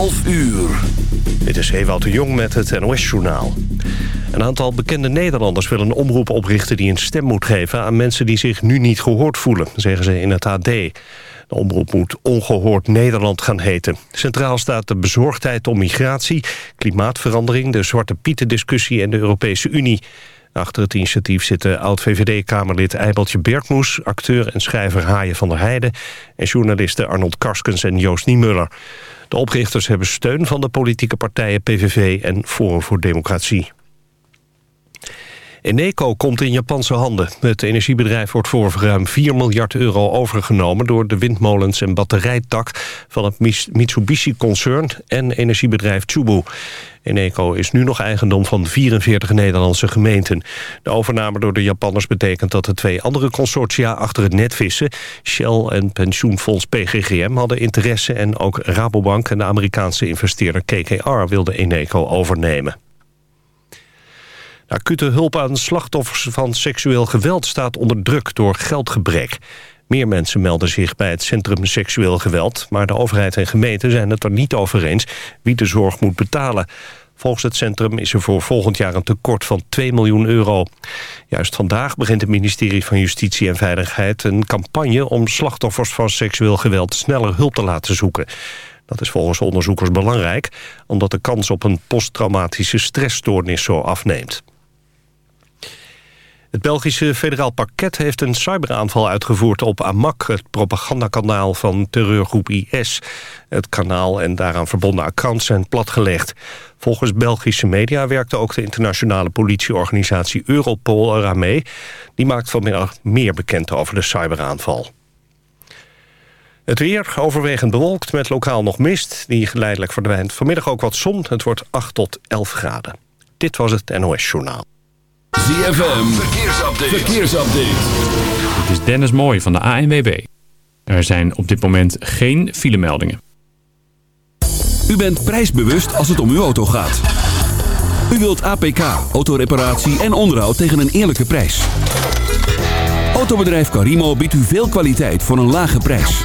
11 uur. Dit is Ewout de Jong met het NOS-journaal. Een aantal bekende Nederlanders willen een omroep oprichten... die een stem moet geven aan mensen die zich nu niet gehoord voelen, zeggen ze in het AD. De omroep moet Ongehoord Nederland gaan heten. Centraal staat de bezorgdheid om migratie, klimaatverandering... de Zwarte Pieten-discussie en de Europese Unie. Achter het initiatief zitten oud-VVD-Kamerlid Eibeltje Bergmoes... acteur en schrijver Haaien van der Heijden... en journalisten Arnold Karskens en Joost Niemuller. De oprichters hebben steun van de politieke partijen PVV en Forum voor Democratie. Eneco komt in Japanse handen. Het energiebedrijf wordt voor ruim 4 miljard euro overgenomen... door de windmolens en batterijtak van het Mitsubishi-concern... en energiebedrijf Chubu. Eneco is nu nog eigendom van 44 Nederlandse gemeenten. De overname door de Japanners betekent dat de twee andere consortia achter het net vissen... Shell en pensioenfonds PGGM hadden interesse... en ook Rabobank en de Amerikaanse investeerder KKR wilden Eneco overnemen. Acute hulp aan slachtoffers van seksueel geweld staat onder druk door geldgebrek. Meer mensen melden zich bij het Centrum Seksueel Geweld... maar de overheid en gemeenten zijn het er niet over eens wie de zorg moet betalen. Volgens het centrum is er voor volgend jaar een tekort van 2 miljoen euro. Juist vandaag begint het ministerie van Justitie en Veiligheid... een campagne om slachtoffers van seksueel geweld sneller hulp te laten zoeken. Dat is volgens onderzoekers belangrijk... omdat de kans op een posttraumatische stressstoornis zo afneemt. Het Belgische federaal parket heeft een cyberaanval uitgevoerd op Amak... het propagandakanaal van terreurgroep IS. Het kanaal en daaraan verbonden accounts zijn platgelegd. Volgens Belgische media werkte ook de internationale politieorganisatie Europol eraan mee. Die maakt vanmiddag meer bekend over de cyberaanval. Het weer overwegend bewolkt met lokaal nog mist. Die geleidelijk verdwijnt. Vanmiddag ook wat zon. Het wordt 8 tot 11 graden. Dit was het NOS Journaal. ZFM, verkeersupdate. verkeersupdate. Dit is Dennis Mooij van de ANWB. Er zijn op dit moment geen filemeldingen. U bent prijsbewust als het om uw auto gaat. U wilt APK, autoreparatie en onderhoud tegen een eerlijke prijs. Autobedrijf Carimo biedt u veel kwaliteit voor een lage prijs.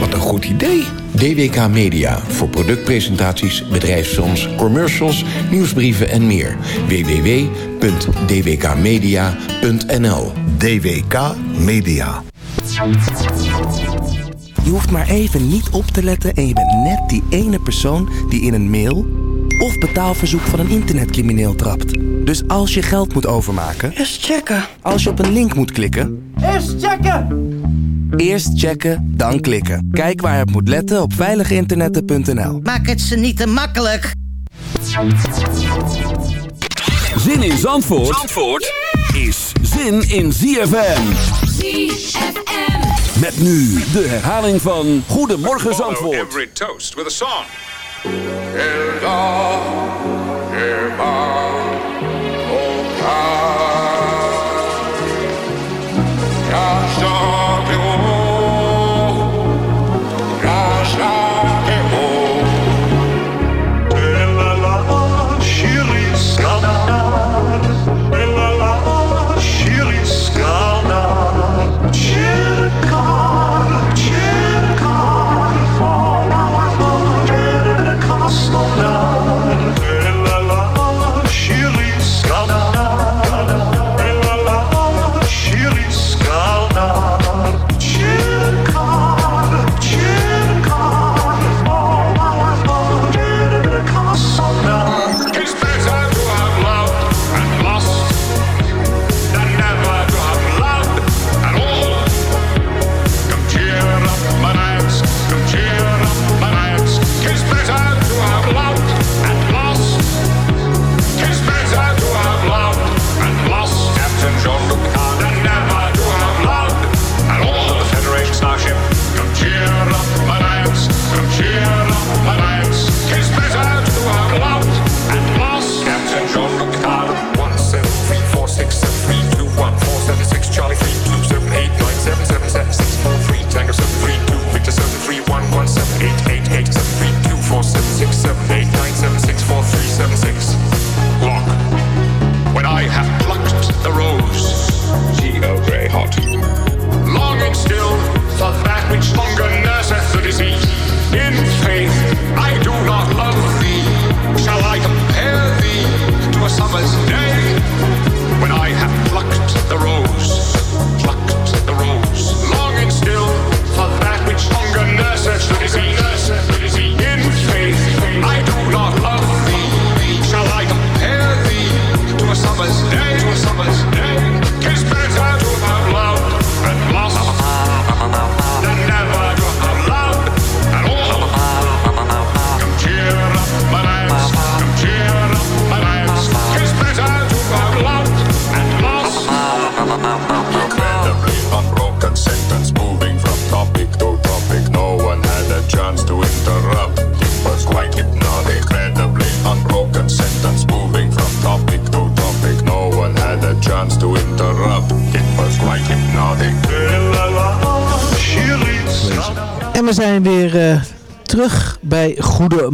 Wat een goed idee. DWK Media voor productpresentaties, bedrijfsfilms, commercials, nieuwsbrieven en meer. www.dwkmedia.nl DWK Media. Je hoeft maar even niet op te letten en je bent net die ene persoon die in een mail of betaalverzoek van een internetcrimineel trapt. Dus als je geld moet overmaken, Eerst checken. als je op een link moet klikken, Eerst checken. Eerst checken, dan klikken. Kijk waar je op moet letten op veiliginternetten.nl. Maak het ze niet te makkelijk. Zin in Zandvoort, Zandvoort is zin in ZFM. ZFM. Met nu de herhaling van Goedemorgen Zandvoort. every toast with a song. Shiri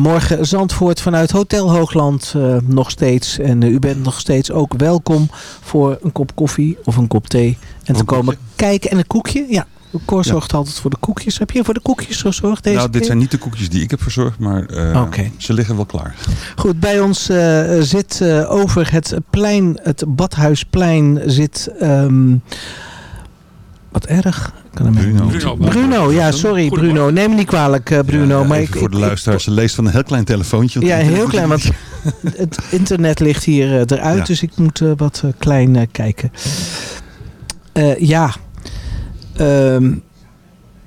Goedemorgen Zandvoort vanuit Hotel Hoogland eh, nog steeds. En eh, u bent nog steeds ook welkom voor een kop koffie of een kop thee. En te komen kijken. En een koekje, ja. Cor zorgt altijd voor de koekjes. Heb je voor de koekjes gezorgd deze nou, dit keer? zijn niet de koekjes die ik heb verzorgd, maar eh, ze liggen wel klaar. Goed, bij ons zit over het plein, het Badhuisplein, zit... ehm, wat erg. Kan Bruno. Bruno, Bruno, ja, sorry Bruno. Neem me niet kwalijk, eh, Bruno. maar ik, voor de ik- luisteraars, ze leest van een heel klein telefoontje. Ja, heel klein, want het internet ligt hier eh, eruit, Ja. dus ik moet eh, wat klein kijken. Eh, ja, Ehm,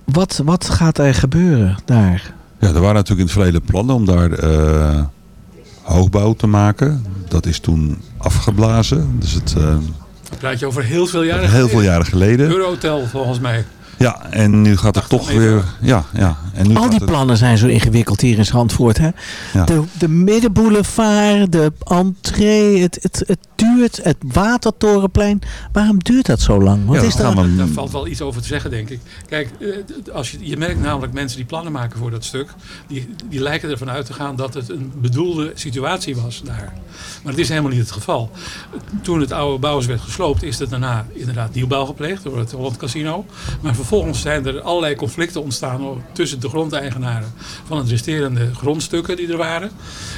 wat, wat gaat er gebeuren daar? Ja, er waren natuurlijk in het verleden plannen om daar eh, hoogbouw te maken. Dat is toen afgeblazen. Dus het, Praat je over heel veel jaren heel veel jaren geleden. Eurohotel volgens mij. Ja, en nu gaat het toch weer... Ja, ja. En nu Al die het- plannen zijn zo ingewikkeld hier in Zandvoort. Hè? Ja. De, de middenboulevard, de entree, het, het, het duurt, het Watertorenplein. Waarom duurt dat zo lang? Wat Ja, is daar? Daar valt wel iets over te zeggen, denk ik. Kijk, eh, als je, je merkt namelijk mensen die plannen maken voor dat stuk. Die, die lijken ervan uit te gaan dat het een bedoelde situatie was daar. Maar dat is helemaal niet het geval. Toen het oude Bouwers werd gesloopt, is er daarna inderdaad nieuwbouw gepleegd door het Holland Casino. Maar vervolgens zijn er allerlei conflicten ontstaan tussen de grondeigenaren van het resterende grondstukken die er waren.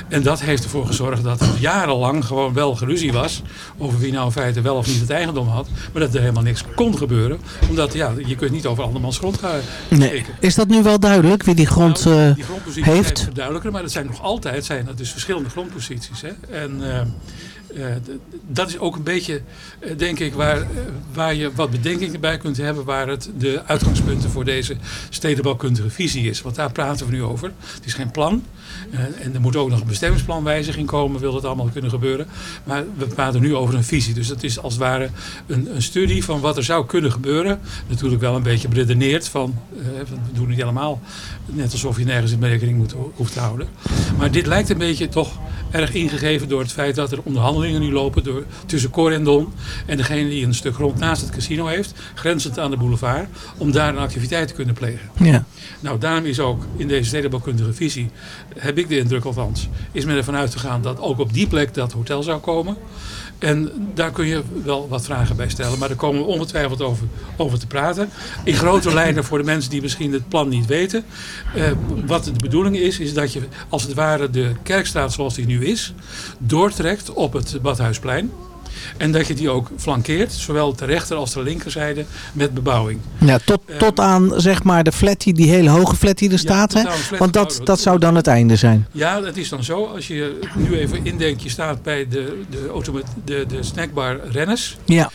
En dat heeft ervoor gezorgd dat er jarenlang gewoon wel geruzie was over wie nou in feite wel of niet het eigendom had. Maar dat er helemaal niks kon gebeuren. Omdat ja, je kunt niet over andermans grond gaan Nee. Is dat nu wel duidelijk wie die grond Nou, eh, die grondposities zijn heeft? verduidelijker, maar dat zijn nog altijd zijn dat dus verschillende grondposities. Hè? En eh, eh, dat is ook een beetje, eh, denk ik, waar, eh, waar je wat bedenkingen bij kunt hebben, waar het de uitgangspunten voor deze stedenbouwkundige visie is. Want daar praten we nu over. Het is geen plan. eh, en er moet ook nog een bestemmingsplanwijziging komen, wil dat allemaal kunnen gebeuren. Maar we praten nu over een visie. Dus dat is als het ware een, een studie van wat er zou kunnen gebeuren. Natuurlijk wel een beetje beredeneerd van, eh, we doen niet allemaal net alsof je nergens in berekening moet, hoeft te houden. Maar dit lijkt een beetje toch erg ingegeven door het feit dat er onderhandelingen nu lopen door, tussen Cor en Don en degene die een stuk grond naast het casino heeft, grenzend aan de boulevard, om daar een activiteit te kunnen plegen. Ja. Nou, daarom is ook in deze stedenbouwkundige visie, heb ik de indruk althans, is men ervan uitgegaan dat ook op die plek dat hotel zou komen. En daar kun je wel wat vragen bij stellen, maar daar komen we ongetwijfeld over, over te praten. In grote lijnen voor de mensen die misschien het plan niet weten. Eh, wat de bedoeling is, is dat je als het ware de kerkstraat zoals die nu is, doortrekt op het Badhuisplein. En dat je die ook flankeert, zowel de rechter als de linkerzijde, met bebouwing. Ja, tot, tot aan zeg maar de flat die, die hele hoge flat die er staat. Hè? Want dat, dat zou dan het einde zijn. Ja, het is dan zo. Als je nu even indenkt, je staat bij de, de, de, de snackbar Rennes. Ja.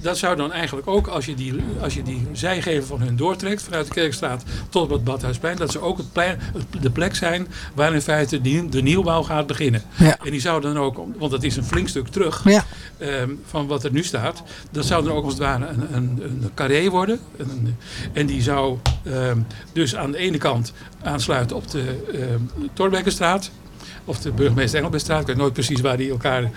Dat zou dan eigenlijk ook, als je die, als je die zijgevel van hun doortrekt vanuit de Kerkstraat tot het Badhuisplein, dat ze ook het plein, de plek zijn waar in feite die, de nieuwbouw gaat beginnen. Ja. En die zou dan ook, want dat is een flink stuk terug Ja. Ehm, van wat er nu staat, dat zou dan ook als het ware een, een, een carré worden. Een- en die zou ehm, dus aan de ene kant aansluiten op de ehm Torbekkenstraat. Of de burgemeester Engelbertstraat. Ik weet nooit precies waar, die elkaar, eh,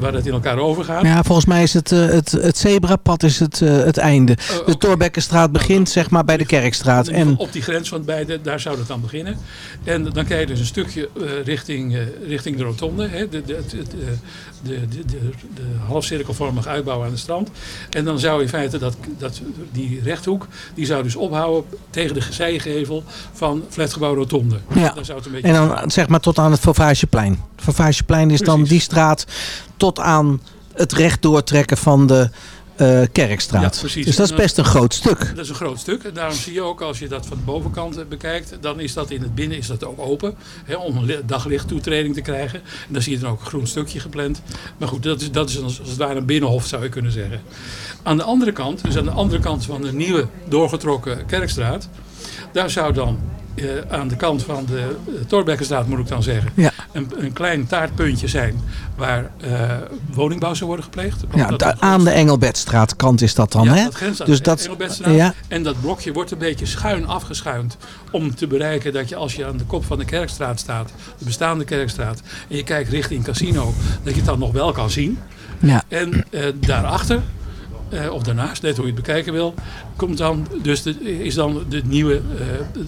waar dat in elkaar overgaat. Ja, volgens mij is het, eh, het, het zebrapad is het, eh, het einde. De Torbekkenstraat begint zeg maar bij de Kerkstraat. En Op die grens van beide, daar zou dat dan beginnen. En dan krijg je dus een stukje richting, richting de rotonde. Hè, de, de, de, de, de, de, de, halfcirkelvormige uitbouw aan het strand. En dan zou in feite dat, dat, die rechthoek, die zou dus ophouden tegen de zijgevel van flatgebouw rotonde. Ja. Daar zou het een beetje En dan zeg maar tot aan het Favageplein. Het Favageplein is dan die straat tot aan het recht doortrekken van de eh, Kerkstraat. Ja, precies. Dus dat is best een groot stuk. Dat is een groot stuk. En daarom zie je ook, als je dat van de bovenkant eh, bekijkt, dan is dat in het binnen is dat ook open. Hè, om daglichttoetreding te krijgen. En dan zie je dan ook een groen stukje gepland. Maar goed, dat is, dat is als als het ware een binnenhof zou je kunnen zeggen. Aan de andere kant, dus aan de andere kant van de nieuwe doorgetrokken Kerkstraat, daar zou dan eh, aan de kant van de uh, Torbekkenstraat, moet ik dan zeggen, Ja. een, een klein taartpuntje zijn waar eh, woningbouw zou worden gepleegd. Ja, dat aan de Engelbedstraat kant is dat dan, ja, hè? dat grenst aan dus de dat, Engelbertstraat. ja, En dat blokje wordt een beetje schuin afgeschuind. Om te bereiken dat je als je aan de kop van de Kerkstraat staat. De bestaande Kerkstraat. En je kijkt richting Casino. Dat je het dan nog wel kan zien. ja. En eh, daarachter. Eh, of daarnaast, net hoe je het bekijken wil. Komt dan dus de, is dan de nieuwe, eh, de,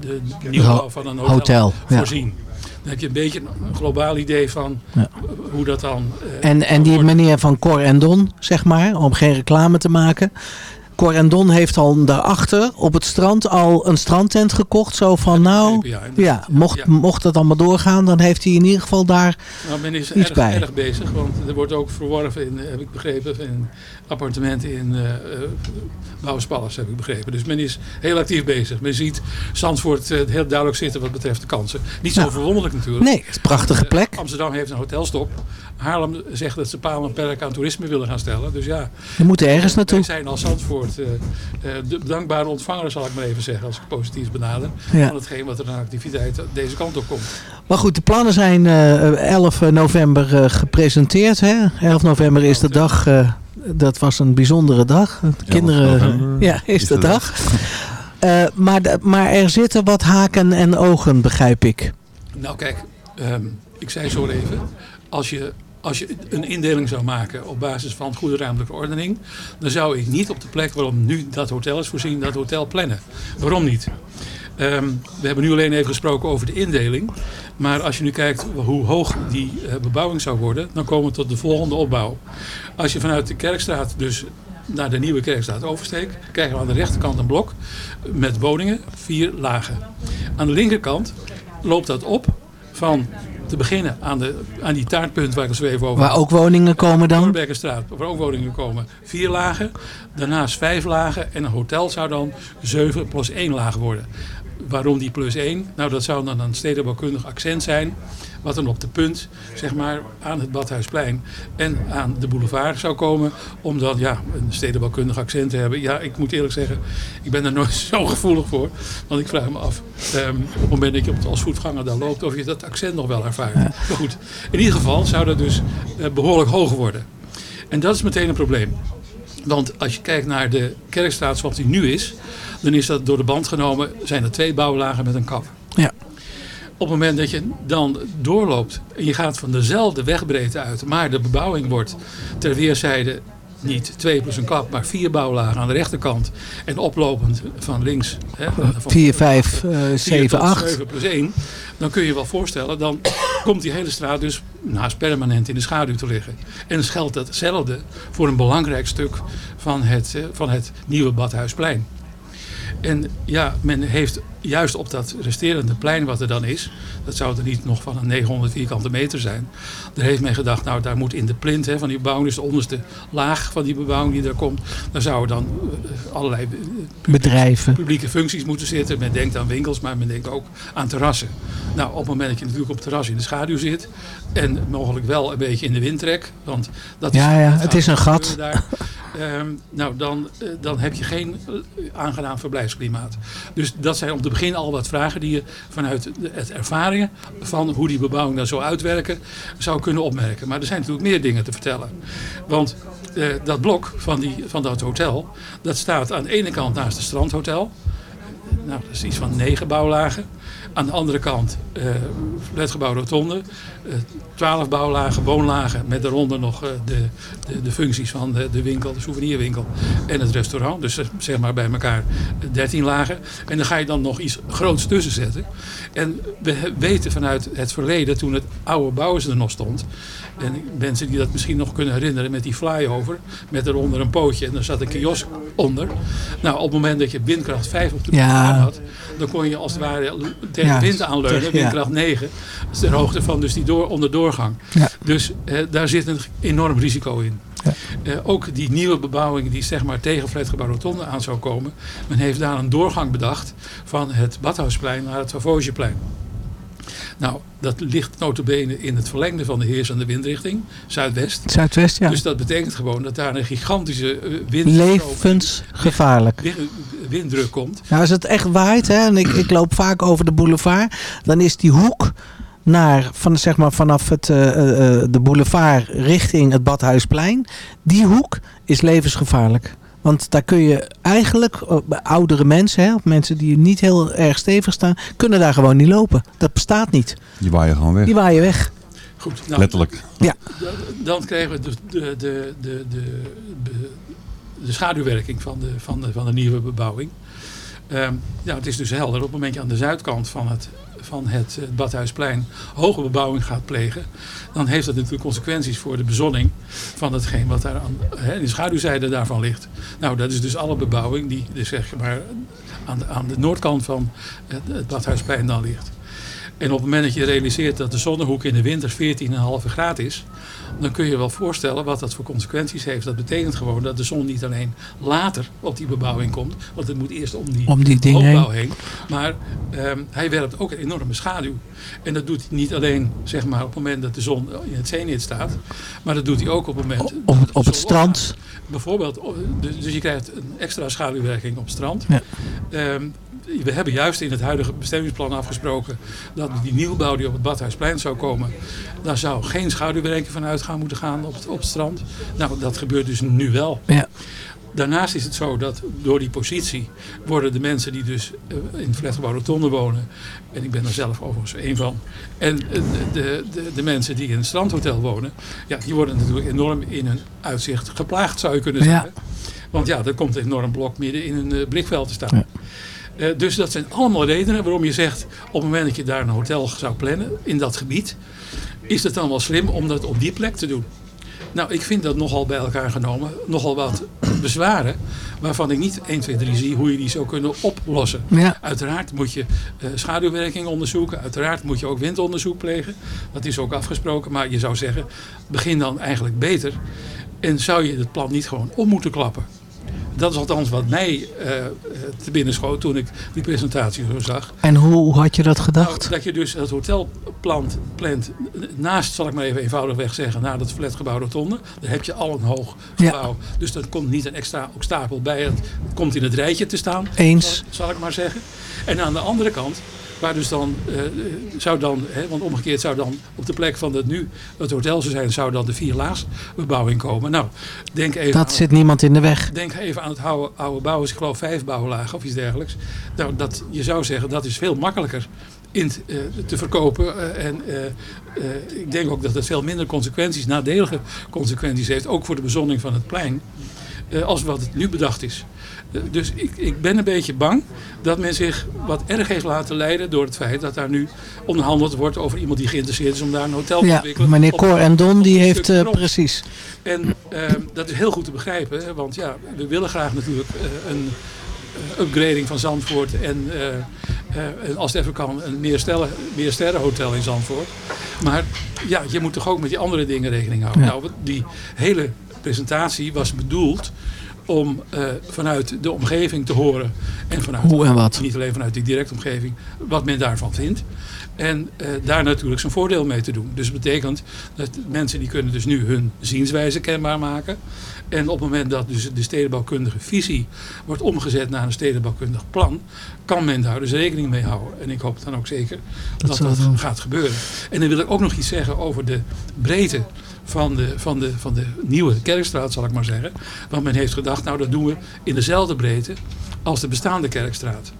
de, de nieuwbouw van een hotel, Hotel, ja. voorzien. Dan heb je een beetje een globaal idee van Ja. hoe dat dan... eh, En, en die meneer van Cor en Don, zeg maar, om geen reclame te maken. Cor en Don heeft al daarachter op het strand al een strandtent gekocht. Zo van nou, ja, ja, mocht, Ja. mocht dat allemaal doorgaan, dan heeft hij in ieder geval daar Nou, men is iets erg, bij. erg bezig, want er wordt ook verworven, in, heb ik begrepen, in appartementen in uh, heb ik begrepen. Dus men is heel actief bezig. Men ziet Zandvoort eh, heel duidelijk zitten wat betreft de kansen. Niet zo verwonderlijk natuurlijk. Nee, het is een prachtige plek. Amsterdam heeft een hotelstop. Haarlem zegt dat ze paal en perk aan toerisme willen gaan stellen. Dus ja, Je moet ergens naartoe. wij zijn als Zandvoort eh, eh, de dankbare ontvanger, zal ik maar even zeggen, als ik positief benader. Ja. Van hetgeen wat er aan activiteit deze kant op komt. Maar goed, de plannen zijn eh, 11 november eh, gepresenteerd. Hè? 11 november is de dag. eh, dat was een bijzondere dag. De kinderen. november ja, is de dag. Eh, maar, de- maar er zitten wat haken en ogen, begrijp ik. Nou kijk, ehm, ik zei zo even. Als je, als je een indeling zou maken op basis van goede ruimtelijke ordening. Dan zou ik niet op de plek waarom nu dat hotel is voorzien, dat hotel plannen. Waarom niet? Ehm, we hebben nu alleen even gesproken over de indeling. Maar als je nu kijkt hoe hoog die eh, bebouwing zou worden, dan komen we tot de volgende opbouw. Als je vanuit de Kerkstraat dus naar de nieuwe Kerkstraat oversteekt, krijgen we aan de rechterkant een blok met woningen, vier lagen. Aan de linkerkant loopt dat op van te beginnen aan, de, aan die taartpunt waar ik het zo even over Waar ook woningen komen dan. Noordbergenstraat, waar ook woningen komen. Vier lagen, daarnaast vijf lagen en een hotel zou dan zeven plus één laag worden. Waarom die plus één? Nou, dat zou dan een stedenbouwkundig accent zijn. Wat dan op de punt, zeg maar, aan het Badhuisplein en aan de boulevard zou komen. Om dan, ja, een stedenbouwkundig accent te hebben. Ja, ik moet eerlijk zeggen, ik ben daar nooit zo gevoelig voor. Want ik vraag me af, ehm, op het moment dat je als voetganger daar loopt, of je dat accent nog wel ervaart. Maar goed, in ieder geval zou dat dus eh, behoorlijk hoog worden. En dat is meteen een probleem. Want als je kijkt naar de kerkstraat zoals die nu is, dan is dat door de band genomen, zijn er twee bouwlagen met een kap. Op het moment dat je dan doorloopt en je gaat van dezelfde wegbreedte uit, maar de bebouwing wordt ter weerszijde niet twee plus een klap, maar vier bouwlagen aan de rechterkant en oplopend van links. Hè, van 4, 5, vier 7, tot 8. 7 plus 1, dan kun je je wel voorstellen, dan komt die hele straat dus naast permanent in de schaduw te liggen. En dan geldt hetzelfde voor een belangrijk stuk van het, eh, van het nieuwe Badhuisplein. En ja, men heeft juist op dat resterende plein wat er dan is, dat zou er niet nog van een 900 vierkante meter zijn. Daar heeft men gedacht, nou daar moet in de plint hè, van die bebouwing, dus de onderste laag van die bebouwing die er komt, daar zouden dan eh, allerlei eh, Bedrijven. publieke functies moeten zitten. Men denkt aan winkels, maar men denkt ook aan terrassen. Nou, op het moment dat je natuurlijk op het terras in de schaduw zit en mogelijk wel een beetje in de windtrek, want dat is, Ja, ja, dat het is een gat. Daar, Ehm, nou, dan, eh, dan heb je geen eh, aangenaam verblijfsklimaat. Dus dat zijn om te beginnen al wat vragen die je vanuit het ervaringen van hoe die bebouwing daar zou uitwerken, zou kunnen opmerken. Maar er zijn natuurlijk meer dingen te vertellen. Want eh, dat blok van, die, van dat hotel, dat staat aan de ene kant naast het strandhotel. Nou, dat is iets van negen bouwlagen. Aan de andere kant eh flatgebouw rotonde. eh, twaalf bouwlagen, woonlagen. Met daaronder nog eh, de, de, de functies van de, de winkel, de souvenirwinkel en het restaurant. Dus eh, zeg maar bij elkaar dertien lagen. En dan ga je dan nog iets groots tussen zetten. En we weten vanuit het verleden, toen het oude Bouwers er nog stond. En mensen die dat misschien nog kunnen herinneren met die flyover. Met eronder een pootje en er zat een kiosk onder. Nou, op het moment dat je windkracht 5 op de Ja. baan had. Dan kon je als het ware tegen Ja, de wind aanleunen. Windkracht 9. Dat is ter hoogte van dus die door, onderdoorgang. Ja. Dus eh, daar zit een enorm risico in. Eh, ook die nieuwe bebouwing die zeg maar tegen flatgebouw Rotonde aan zou komen. Men heeft daar een doorgang bedacht van het Badhuisplein naar het Favogeplein. Nou, dat ligt notabene in het verlengde van de heersende windrichting, zuidwest. Zuidwest, ja. Dus dat betekent gewoon dat daar een gigantische eh, wind, Levensgevaarlijk. wind- winddruk komt. Nou, als het echt waait, hè, en ik, ik loop vaak over de boulevard, dan is die hoek naar, van, zeg maar, vanaf het, eh, eh, de boulevard richting het Badhuisplein, die hoek is levensgevaarlijk. Want daar kun je eigenlijk, eh, bij oudere mensen, hè, of mensen die niet heel erg stevig staan, kunnen daar gewoon niet lopen. Dat bestaat niet. Die waaien gewoon weg. Die waaien weg. Goed, nou, Letterlijk. Ja. Dan krijgen we de, de, de, de, de, schaduwwerking van de, van de, van de nieuwe bebouwing. Ehm, ja, het is dus helder. Op het moment dat je aan de zuidkant van het, van het eh, Badhuisplein hoge bebouwing gaat plegen, dan heeft dat natuurlijk consequenties voor de bezonning van hetgeen wat daar aan hè, de schaduwzijde daarvan ligt. Nou, dat is dus alle bebouwing die dus zeg maar aan de, aan de noordkant van het, het Badhuisplein dan ligt. En op het moment dat je realiseert dat de zonnehoek in de winter 14,5 graden is, dan kun je wel voorstellen wat dat voor consequenties heeft. Dat betekent gewoon dat de zon niet alleen later op die bebouwing komt, want het moet eerst om die, Om die heen. heen. Maar ehm, hij werpt ook een enorme schaduw. En dat doet hij niet alleen zeg maar, op het moment dat de zon in het zenit staat, maar dat doet hij ook op het moment Op, het- op strand. Bijvoorbeeld, dus je krijgt een extra schaduwwerking op het strand. Ja. Ehm, we hebben juist in het huidige bestemmingsplan afgesproken dat die nieuwbouw die op het Badhuisplein zou komen, daar zou geen schaduwwerking van uit gaan moeten gaan op het, op het strand. Nou, dat gebeurt dus nu wel. Ja. Daarnaast is het zo dat door die positie worden de mensen die dus eh, in het flatgebouw Rotonde wonen, en ik ben er zelf overigens één van, en de, de, de mensen die in een strandhotel wonen, ja, die worden natuurlijk enorm in hun uitzicht geplaagd zou je kunnen Ja. zeggen. Want ja, er komt een enorm blok midden in een eh, blikveld te staan. Eh, dus dat zijn allemaal redenen waarom je zegt, op het moment dat je daar een hotel zou plannen in dat gebied, is het dan wel slim om dat op die plek te doen. Nou, ik vind dat nogal bij elkaar genomen, nogal wat bezwaren, waarvan ik niet 1, 2, 3 zie hoe je die zou kunnen oplossen. Ja. Uiteraard moet je eh, schaduwwerking onderzoeken, uiteraard moet je ook windonderzoek plegen, dat is ook afgesproken, maar je zou zeggen, begin dan eigenlijk beter en zou je het plan niet gewoon om moeten klappen. Dat is althans wat mij eh, eh, te binnen schoot toen ik die presentatie zo zag. En hoe had je dat gedacht? Nou, dat je dus het hotel plant, plant naast, zal ik maar even eenvoudigweg zeggen, naar dat flatgebouw Rotonde. Daar heb je al een hoog gebouw. Dus er komt niet een extra obstakel bij. Het komt in het rijtje te staan. Eens. Zal, zal ik maar zeggen. En aan de andere kant, waar dus dan, eh, zou dan, hè, want omgekeerd zou dan op de plek van dat nu het hotel zou zijn, zou dan de vierlaagsbebouwing komen. Nou, denk even Dat aan- zit niemand in de weg. Denk even aan het oude, oude bouwen, ik geloof vijf bouwlagen of iets dergelijks. Nou, dat, je zou zeggen dat is veel makkelijker in eh, te verkopen. eh, en ik denk ook dat het veel minder consequenties, nadelige consequenties heeft, ook voor de bezonning van het plein, als wat het nu bedacht is. Eh, dus ik, ik ben een beetje bang dat men zich wat erg heeft laten leiden door het feit dat daar nu onderhandeld wordt over iemand die geïnteresseerd is om daar een hotel te Ja, ontwikkelen. meneer Cor en Don die heeft eh, precies. En ehm, dat is heel goed te begrijpen, hè, want ja, we willen graag natuurlijk eh, een eh, upgrading van Zandvoort en, eh, eh, en als het even kan een meer, stellen, meer sterrenhotel in Zandvoort. Maar ja, je moet toch ook met die andere dingen rekening houden. Ja. Nou, die hele presentatie was bedoeld om eh, vanuit de omgeving te horen en vanuit Hoe en wat. niet alleen vanuit die directe omgeving, wat men daarvan vindt. En eh, daar natuurlijk zijn voordeel mee te doen. Dus dat betekent dat mensen die kunnen dus nu hun zienswijze kenbaar maken. En op het moment dat dus de stedenbouwkundige visie wordt omgezet naar een stedenbouwkundig plan, kan men daar dus rekening mee houden. En ik hoop dan ook zeker dat dat, het doen. gaat gebeuren. En dan wil ik ook nog iets zeggen over de breedte van de, van, de, van de nieuwe kerkstraat, zal ik maar zeggen. Want men heeft gedacht, nou dat doen we in dezelfde breedte als de bestaande kerkstraat.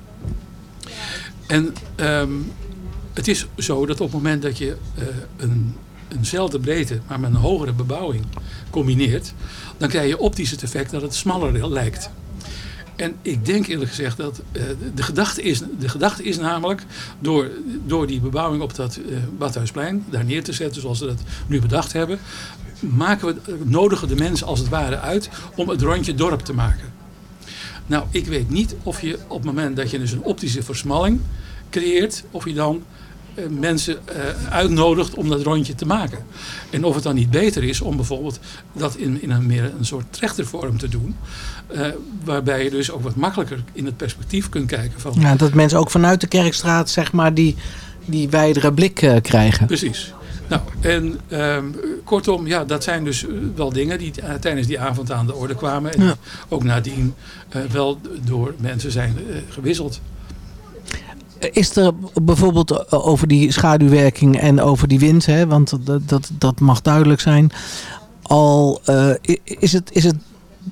En ehm, het is zo dat op het moment dat je eh, een, eenzelfde breedte, maar met een hogere bebouwing combineert, dan krijg je optisch het effect dat het smaller lijkt. En ik denk eerlijk gezegd dat eh, de, gedachte is, de gedachte is namelijk door, door die bebouwing op dat eh Badhuisplein daar neer te zetten zoals we dat nu bedacht hebben, maken we, nodigen de mensen als het ware uit om het rondje dorp te maken. Nou, ik weet niet of je op het moment dat je dus een optische versmalling creëert, of je dan mensen eh, uitnodigt om dat rondje te maken. En of het dan niet beter is om bijvoorbeeld dat in, in een meer een soort trechtervorm te doen. eh, waarbij je dus ook wat makkelijker in het perspectief kunt kijken van Ja, dat mensen ook vanuit de Kerkstraat zeg maar die, die wijdere blik eh, krijgen. Precies. Nou, en ehm, kortom, ja, dat zijn dus eh, wel dingen die eh, tijdens die avond aan de orde kwamen. En Ja. ook nadien eh, wel door mensen zijn eh, gewisseld. Is er bijvoorbeeld eh, over die schaduwwerking en over die wind, hè, want dat, dat, dat mag duidelijk zijn, al eh, is, het, is het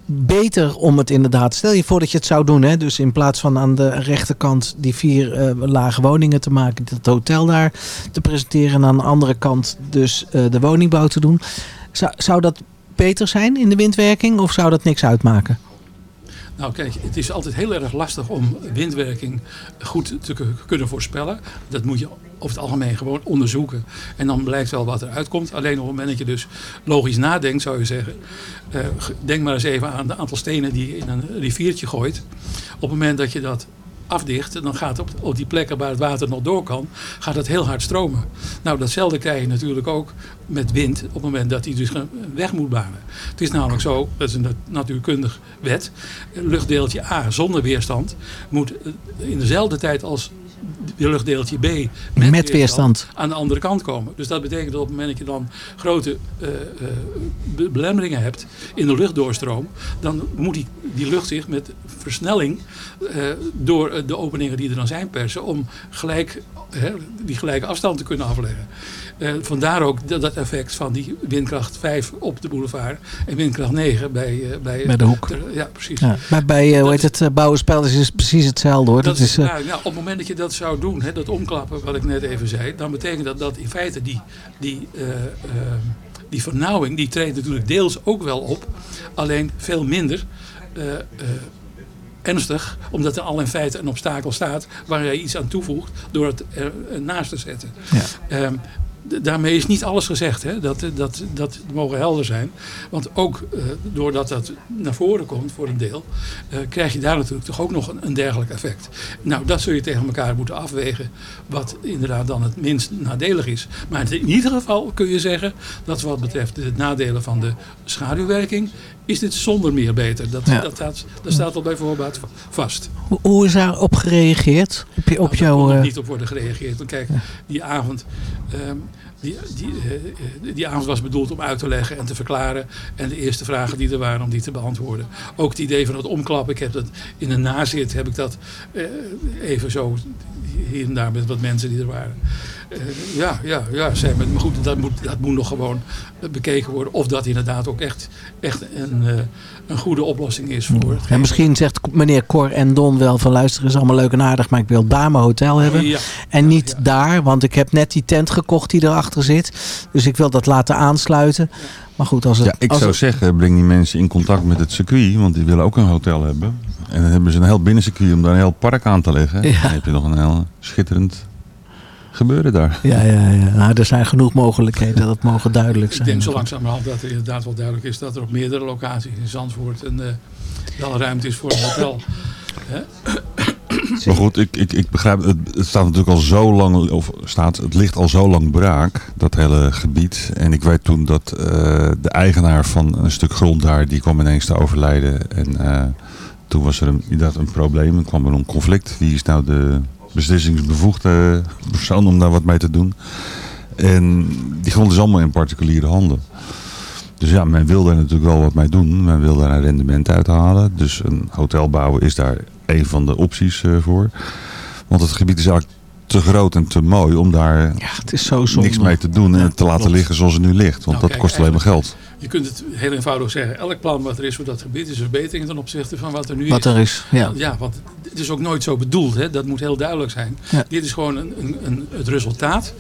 beter om het inderdaad, stel je voor dat je het zou doen, hè, dus in plaats van aan de rechterkant die vier eh, lage woningen te maken, dat hotel daar te presenteren en aan de andere kant dus de woningbouw te doen. Zou, zou dat beter zijn in de windwerking of zou dat niks uitmaken? Nou kijk, het is altijd heel erg lastig om windwerking goed te kunnen voorspellen. Dat moet je over het algemeen gewoon onderzoeken. En dan blijkt wel wat er uitkomt. Alleen op het moment dat je dus logisch nadenkt, zou je zeggen. eh, denk maar eens even aan het aantal stenen die je in een riviertje gooit. Op het moment dat je dat afdicht, dan gaat op, op die plekken waar het water nog door kan, gaat het heel hard stromen. Nou, datzelfde krijg je natuurlijk ook met wind op het moment dat hij dus weg moet banen. Het is namelijk zo, dat is een nat- natuurkundig wet, luchtdeeltje A zonder weerstand moet eh, in dezelfde tijd als de luchtdeeltje B met, Met weerstand. aan de andere kant komen. Dus dat betekent dat op het moment dat je dan grote eh, eh, be- belemmeringen hebt in de luchtdoorstroom, dan moet die, die lucht zich met versnelling eh, door eh, de openingen die er dan zijn persen om gelijk, hè, die gelijke afstand te kunnen afleggen. Eh, vandaar ook dat, dat effect van die windkracht 5 op de boulevard en windkracht 9 bij, bij, Bij de hoek. ter- ja, precies. Ja, maar bij hoe heet het, bouwenspel is het precies hetzelfde hoor. Dat Dat is, nou, nou, op het moment dat je dat zou doen, hè, dat omklappen wat ik net even zei, dan betekent dat dat in feite die, die, die vernauwing, die treedt natuurlijk deels ook wel op, alleen veel minder eh, ernstig, omdat er al in feite een obstakel staat waar je iets aan toevoegt door het er eh, naast te zetten. Ehm, d- daarmee is niet alles gezegd. Hè? Dat, dat, dat mogen helder zijn. Want ook eh, doordat dat naar voren komt voor een deel, eh, krijg je daar natuurlijk toch ook nog een, een dergelijk effect. Nou, dat zul je tegen elkaar moeten afwegen. Wat inderdaad dan het minst nadelig is. Maar in ieder geval kun je zeggen dat wat betreft de nadelen van de schaduwwerking, is dit zonder meer beter. Dat, Ja. dat, dat, staat al bij voorbaat vast. hoe, is daarop gereageerd? Op, je, op Nou, daar jouw... kon er eh, niet op worden gereageerd. Want kijk, die avond, ehm, die, die, eh, die avond was bedoeld om uit te leggen en te verklaren. En de eerste vragen die er waren, om die te beantwoorden. Ook het idee van het omklappen. Ik heb dat in een nazit, heb ik dat eh, even zo hier en daar met wat mensen die er waren. Eh, ja, ja, ja, zei men. Maar goed, dat moet, dat moet nog gewoon bekeken worden. Of dat inderdaad ook echt, echt een, een goede oplossing is voor het Ja, misschien zegt meneer Cor en Don wel van luisteren is allemaal leuk en aardig, maar ik wil daar mijn hotel hebben. Ja. En niet daar, want ik heb net die tent gekocht die erachter zit. Dus ik wil dat laten aansluiten. Maar goed, als het... Ja, ik als zou het- zeggen, breng die mensen in contact met het circuit, want die willen ook een hotel hebben. En dan hebben ze een heel binnencircuit om daar een heel park aan te leggen. Ja. Dan heb je nog een heel schitterend gebeuren daar. Ja, ja, ja. Nou, er zijn genoeg mogelijkheden, dat mogen duidelijk Ik zijn. denk zo langzamerhand dat er inderdaad wel duidelijk is dat er op meerdere locaties in Zandvoort een, eh, wel ruimte is voor een hotel. Hè? Maar goed, ik, ik, ik begrijp, het, het staat natuurlijk al zo lang, of staat, het ligt al zo lang braak, dat hele gebied. En ik weet toen dat eh, de eigenaar van een stuk grond daar, die kwam ineens te overlijden. En eh, toen was er een, inderdaad een probleem, er kwam er een conflict. Wie is nou de beslissingsbevoegde persoon om daar wat mee te doen? En die grond is allemaal in particuliere handen. Dus ja, men wil daar natuurlijk wel wat mee doen. Men wil daar een rendement uithalen. Dus een hotel bouwen is daar een van de opties eh, voor. Want het gebied is eigenlijk te groot en te mooi om daar het is zo zonde. niks mee te doen en te laten liggen zoals het nu ligt. Want Nou, dat kijk, kost alleen maar geld. Je kunt het heel eenvoudig zeggen. Elk plan wat er is voor dat gebied is een verbetering ten opzichte van wat er nu Wat is. er is, ja. Ja, want het is ook nooit zo bedoeld. Hè? Dat moet heel duidelijk zijn. Ja. Dit is gewoon een, een, een, het resultaat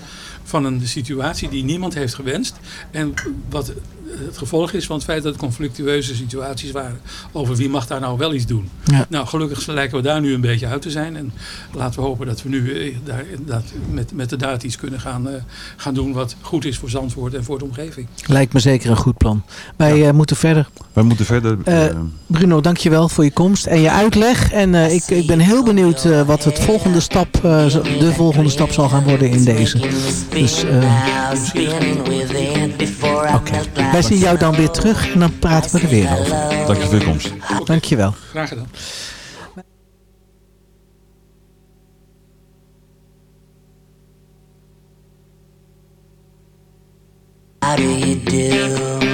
van een situatie die niemand heeft gewenst. En wat het gevolg is van het feit dat het conflictueuze situaties waren. Over wie mag daar nou wel iets doen. Ja. Nou, gelukkig lijken we daar nu een beetje uit te zijn. En laten we hopen dat we nu eh, daar inderdaad met, met de daad iets kunnen gaan, eh, gaan doen wat goed is voor Zandvoort en voor de omgeving. Lijkt me zeker een goed plan. Wij eh, moeten verder. Wij moeten verder. Eh, Bruno, dankjewel voor je komst en je uitleg. En eh, ik, ik ben heel benieuwd eh, wat het volgende stap, eh, de volgende stap zal gaan worden in deze. Dus eh, oké. Wij zien jou dan weer terug en dan praten we er weer over. Dank je voor je komst. Dankjewel. Graag gedaan. How do you do?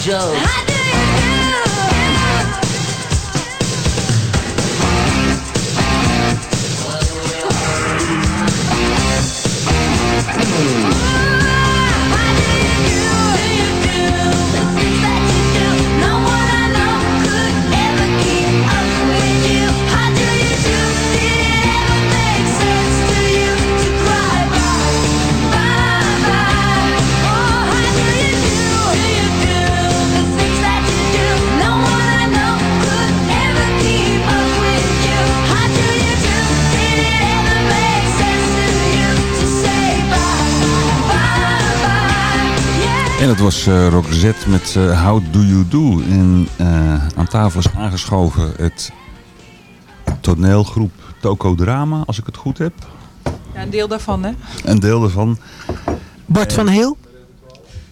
angels. Was eh Roxette met eh, How Do You Do. En eh, aan tafel is aangeschoven het toneelgroep Toko Drama, als ik het goed heb. Ja, een deel daarvan, hè? Een deel daarvan. Bart van Heel?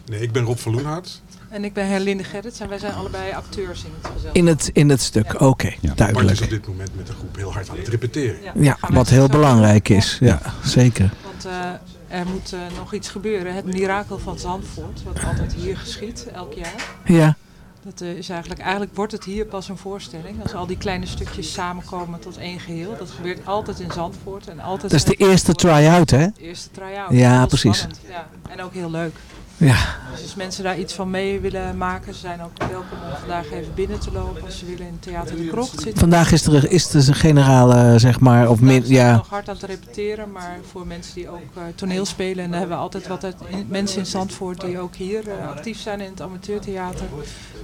Nee, ik ben Rob van Loenhout. En ik ben Herlinde Gerrits en wij zijn allebei acteurs in het gezelschap. In het, in het stuk, oké, Bart is op duidelijk. dit moment met de groep heel hard aan het repeteren. Ja, wat heel belangrijk is. Ja, zeker. Want eh, er moet eh, nog iets gebeuren. Het mirakel van Zandvoort, wat altijd hier geschiet, elk jaar. Ja. Dat eh, is eigenlijk, eigenlijk wordt het hier pas een voorstelling. Als al die kleine stukjes samenkomen tot één geheel. Dat gebeurt altijd in Zandvoort. En altijd Dat is de eerste try-out, hè? De eerste try-out. Ja, precies. spannend, Ja. En ook heel leuk. Ja. Dus als mensen daar iets van mee willen maken, ze zijn ook welkom om vandaag even binnen te lopen. Als ze willen in Theater de Krocht zitten. Vandaag is er, is er een generale, zeg maar, of min, We zijn ja. nog hard aan het repeteren, maar voor mensen die ook eh, toneel spelen. En dan hebben we altijd wat uit, in- mensen in Zandvoort die ook hier eh, actief zijn in het amateurtheater.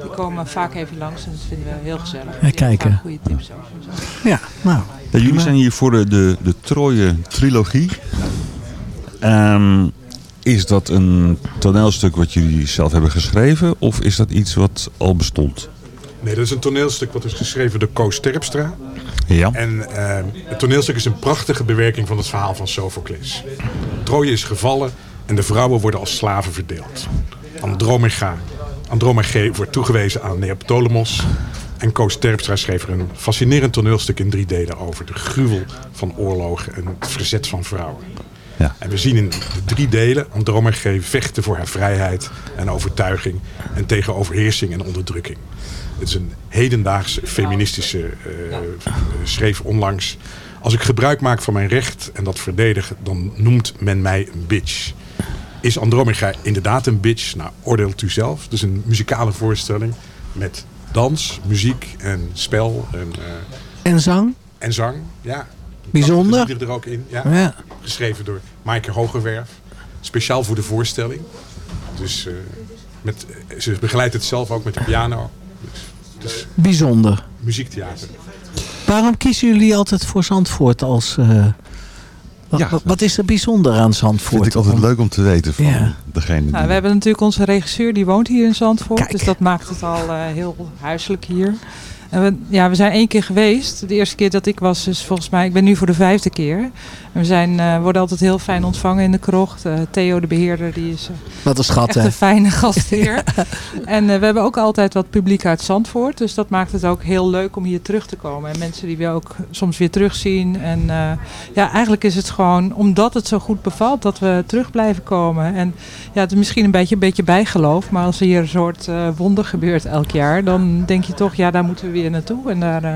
Die komen vaak even langs en dat vinden we heel gezellig. Hebben kijken. goede tips over. en. Ja, nou. Ja, jullie zijn hier voor de, de, de Troje trilogie. Ehm, is dat een toneelstuk wat jullie zelf hebben geschreven? Of is dat iets wat al bestond? Nee, dat is een toneelstuk wat is geschreven door Koos Terpstra. Ja. En eh, het toneelstuk is een prachtige bewerking van het verhaal van Sophocles. Troje is gevallen en de vrouwen worden als slaven verdeeld. Andromache, Andromache wordt toegewezen aan Neoptolemos. En Koos Terpstra schreef er een fascinerend toneelstuk in drie delen over de gruwel van oorlogen en het verzet van vrouwen. Ja. En we zien in de drie delen Andromache vechten voor haar vrijheid en overtuiging en tegen overheersing en onderdrukking. Het is een hedendaagse feministische eh, schreef onlangs. Als ik gebruik maak van mijn recht en dat verdedig, dan noemt men mij een bitch. Is Andromache inderdaad een bitch? Nou, oordeelt u zelf. Het is een muzikale voorstelling met dans, muziek en spel en, eh, En zang? en zang. Ja. Bijzonder. Prachtige er ook in. Ja. Ja. Geschreven door Maaike Hogewerf. Speciaal voor de voorstelling. Dus eh, met, ze begeleidt het zelf ook met de piano. Dus, dus Bijzonder. muziektheater. Waarom kiezen jullie altijd voor Zandvoort als... eh, wat, wat- wat is er bijzonder aan Zandvoort? Vind ik altijd leuk om te weten van Ja. degene die... Nou, we hebben natuurlijk onze regisseur, die woont hier in Zandvoort. Dus dat maakt het al eh, heel huiselijk hier. En we, ja, we zijn één keer geweest. De eerste keer dat ik was is volgens mij... Ik ben nu voor de vijfde keer. En we zijn, eh, worden altijd heel fijn ontvangen in de krocht. Eh, Theo, de beheerder, die is eh, Wat een schat, echt hè? een fijne gastheer. En eh, we hebben ook altijd wat publiek uit Zandvoort. Dus dat maakt het ook heel leuk om hier terug te komen. En mensen die we ook soms weer terugzien. En ja, eigenlijk is het gewoon omdat het zo goed bevalt dat we terug blijven komen. En ja, het is misschien een beetje, een beetje bijgeloof. Maar als er hier een soort wonder gebeurt elk jaar. Dan denk je toch, ja, daar moeten we weer naartoe. En daar... eh,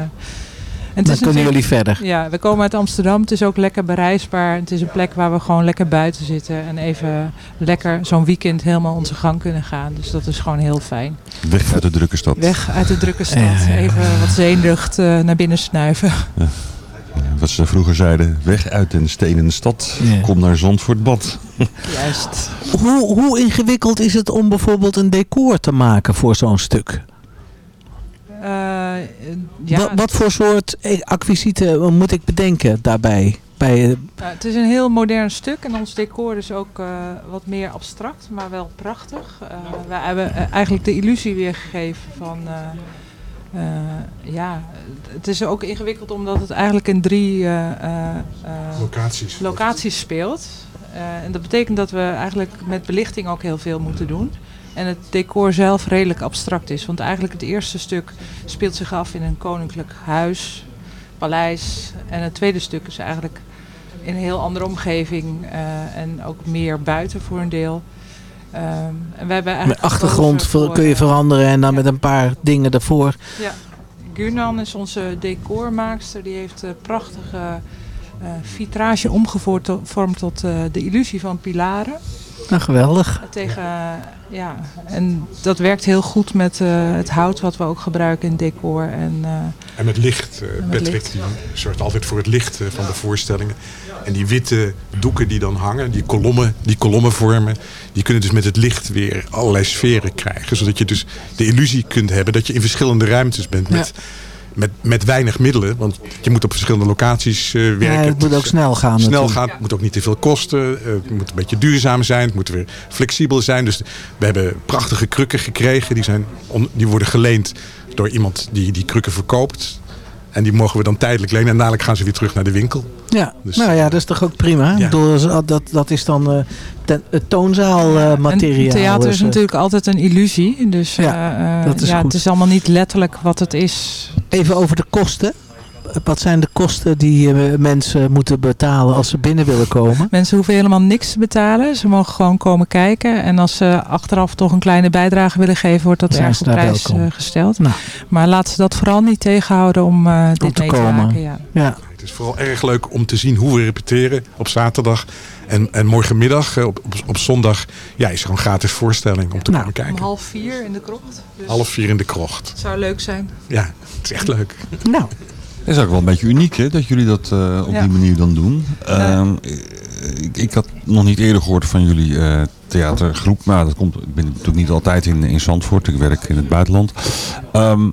en Dan is kunnen jullie verder. Ja, we komen uit Amsterdam. Het is ook lekker bereisbaar. Het is een plek waar we gewoon lekker buiten zitten. En even lekker zo'n weekend helemaal onze gang kunnen gaan. Dus dat is gewoon heel fijn. Weg uit de drukke stad. Weg uit de drukke stad. Ja, ja. Even wat zeenlucht eh, naar binnen snuiven. Wat ze vroeger zeiden, weg uit een stenen stad, Ja. kom naar Zandvoort bad. Juist. Hoe, hoe ingewikkeld is het om bijvoorbeeld een decor te maken voor zo'n stuk? Eh, ja, wat, wat voor soort eh, acquisieten moet ik bedenken daarbij? Bij, eh, het is een heel modern stuk en ons decor is ook eh, wat meer abstract, maar wel prachtig. Eh we hebben eigenlijk de illusie weergegeven van... eh, eh, ja, het is ook ingewikkeld omdat het eigenlijk in drie eh, eh, eh, Locaties. locaties speelt. Eh, en dat betekent dat we eigenlijk met belichting ook heel veel moeten doen. En het decor zelf redelijk abstract is. Want eigenlijk het eerste stuk speelt zich af in een koninklijk huis, paleis. En het tweede stuk is eigenlijk in een heel andere omgeving. eh, en ook meer buiten voor een deel. Ehm, en we hebben eigenlijk achtergrond ver- voor, kun je eh, veranderen en dan met een paar dingen ervoor. ja, Gunan is onze decormaakster. Die heeft een prachtige eh, vitrage omgevormd tot, eh, de illusie van pilaren. Nou, geweldig. Tegen, eh, ja, en dat werkt heel goed met eh, het hout wat we ook gebruiken in decor. En, eh, En met licht. eh, met Patrick licht. die zorgt altijd voor het licht van de voorstellingen. En die witte doeken die dan hangen, die kolommen, die kolommen vormen, die kunnen dus met het licht weer allerlei sferen krijgen. Zodat je dus de illusie kunt hebben dat je in verschillende ruimtes bent met, met, met weinig middelen. Want je moet op verschillende locaties eh, werken. Ja, het moet ook is, snel gaan Snel natuurlijk. gaan, het moet ook niet te veel kosten. eh, Het moet een beetje duurzaam zijn. Het moet weer flexibel zijn. Dus we hebben prachtige krukken gekregen. Die, zijn on- die worden geleend door iemand die die krukken verkoopt. En die mogen we dan tijdelijk lenen. En dadelijk gaan ze weer terug naar de winkel. Ja, Dus, nou ja, dat is toch ook prima. Dat- dat, is dan eh, ten- het toonzaalmateriaal. en theater is eh, natuurlijk altijd een illusie. Dus Ja, eh, eh, dat is ja, goed. het is allemaal niet letterlijk wat het is. Even over de kosten. Wat zijn de kosten die eh, mensen moeten betalen als ze binnen willen komen? Mensen hoeven helemaal niks te betalen. Ze mogen gewoon komen kijken. En als ze achteraf toch een kleine bijdrage willen geven, wordt dat Zijn erg ze op prijs welkom. eh, gesteld. Nou. Maar laten ze dat vooral niet tegenhouden om eh, dit te mee te komen. maken. Ja. Ja. Het is vooral erg leuk om te zien hoe we repeteren op zaterdag. En, en morgenmiddag, op, op, op zondag, ja, is er een gratis voorstelling om te komen Om kijken. half vier in de krocht. Dus Half vier in de krocht. Het zou leuk zijn. Ja, het is echt leuk. Nou. Dat is ook wel een beetje uniek hè, dat jullie dat eh, op Ja. die manier dan doen. Ehm, ik, ik had nog niet eerder gehoord van jullie eh, theatergroep. Maar dat komt, ik ben natuurlijk niet altijd in, in Zandvoort. Ik werk in het buitenland. Ehm,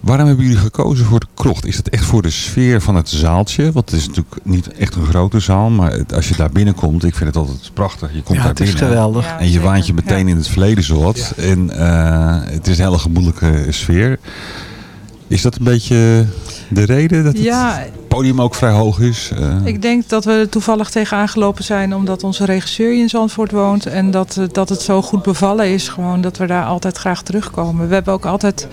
waarom hebben jullie gekozen voor de krocht? Is dat echt voor de sfeer van het zaaltje? Want het is natuurlijk niet echt een grote zaal. Maar het- als je daar binnenkomt, ik vind het altijd prachtig. Je komt Ja, daar het is binnen. geweldig. Ja, en je waant je meteen in het verleden zowat. En eh, het is een hele gemoedelijke sfeer. Is dat een beetje de reden dat het podium ook vrij hoog is? Eh, ik denk dat we er toevallig tegenaan gelopen zijn omdat onze regisseur in Zandvoort woont. En dat, eh, dat het zo goed bevallen is gewoon dat we daar altijd graag terugkomen. We hebben ook altijd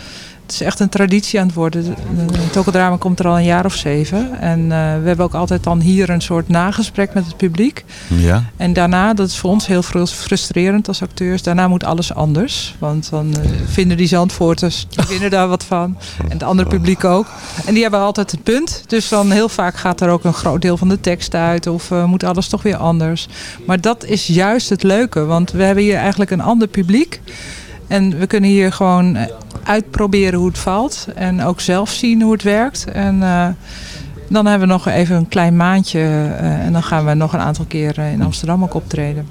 het is echt een traditie aan het worden. Het tokodrama komt er al een jaar of zeven. En eh, we hebben ook altijd dan hier een soort nagesprek met het publiek. Ja. En daarna, dat is voor ons heel frustrerend als acteurs, daarna moet alles anders. Want dan eh, vinden die Zandvoorters, die vinden daar wat van. En het andere publiek ook. En die hebben altijd het punt. Dus dan heel vaak gaat er ook een groot deel van de tekst uit. Of eh, moet alles toch weer anders. Maar dat is juist het leuke. Want we hebben hier eigenlijk een ander publiek. En we kunnen hier gewoon uitproberen hoe het valt. En ook zelf zien hoe het werkt. En eh, dan hebben we nog even een klein maandje. Eh, en dan gaan we nog een aantal keer eh, in Amsterdam ook optreden.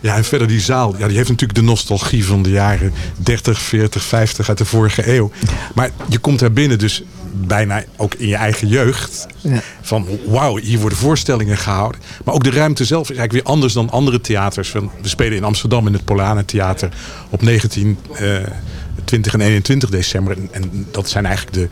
Ja, en verder die zaal. Ja, die heeft natuurlijk de nostalgie van de jaren 30, 40, 50 uit de vorige eeuw. Maar je komt daar binnen dus bijna ook in je eigen jeugd. Ja. Van wauw, hier worden voorstellingen gehouden. Maar ook de ruimte zelf is eigenlijk weer anders dan andere theaters. We spelen in Amsterdam in het Polana Theater op 19... 20 en 21 december. En, en dat zijn eigenlijk de,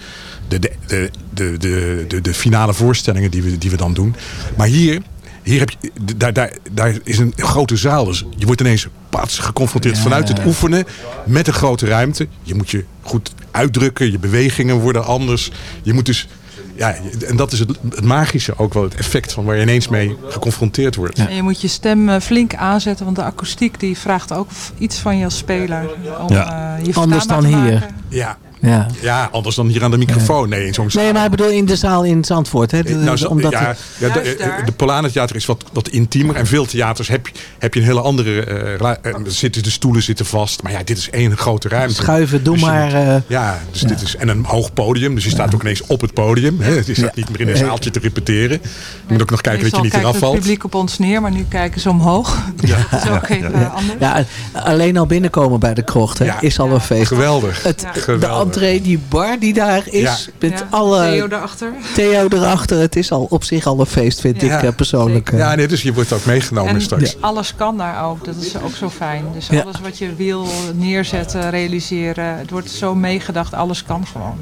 de, de, de, de, de, de finale voorstellingen die we, die we dan doen. Maar hier hier heb je, daar, daar, daar is een grote zaal. Dus je wordt ineens pats geconfronteerd vanuit het oefenen met een grote ruimte. Je moet je goed uitdrukken, je bewegingen worden anders. Je moet dus ja, en dat is het, het, magische ook wel, het effect van waar je ineens mee geconfronteerd wordt. En je moet je stem eh, flink aanzetten, want de akoestiek die vraagt ook iets van je als speler. Om, ja. uh, je Anders dan hier. Ja, ja. ja, anders dan hier aan de microfoon. Nee, in Nee, maar ik bedoel in de zaal in Zandvoort. Hè? Eh, de, nou, omdat ja, de, eh, de, theater is wat, wat intiemer. En veel theaters heb, heb je een hele andere... Eh, de stoelen zitten vast. Maar ja, dit is één grote ruimte. Schuiven, doe dus maar. Ja, dus. Dit is, en een hoog podium. Dus je staat ook ineens op het podium. Hè? Je staat niet meer in een zaaltje te repeteren. Je moet ook nog kijken dat je niet eraf valt. het publiek op ons neer, maar nu kijken ze omhoog. Ja. dat is ook anders. Ja, alleen al binnenkomen bij de krocht hè, is al een feest. Geweldig. Het, Geweldig die bar die daar is. Met alle Theo erachter. Theo erachter. Het is al op zich al een feest, vind ik eh, persoonlijk. Ja, eh. nee, dus je wordt ook meegenomen en dus alles kan daar ook. Dat is ook zo fijn. Dus alles wat je wil neerzetten, realiseren. Het wordt zo meegedacht. Alles kan gewoon.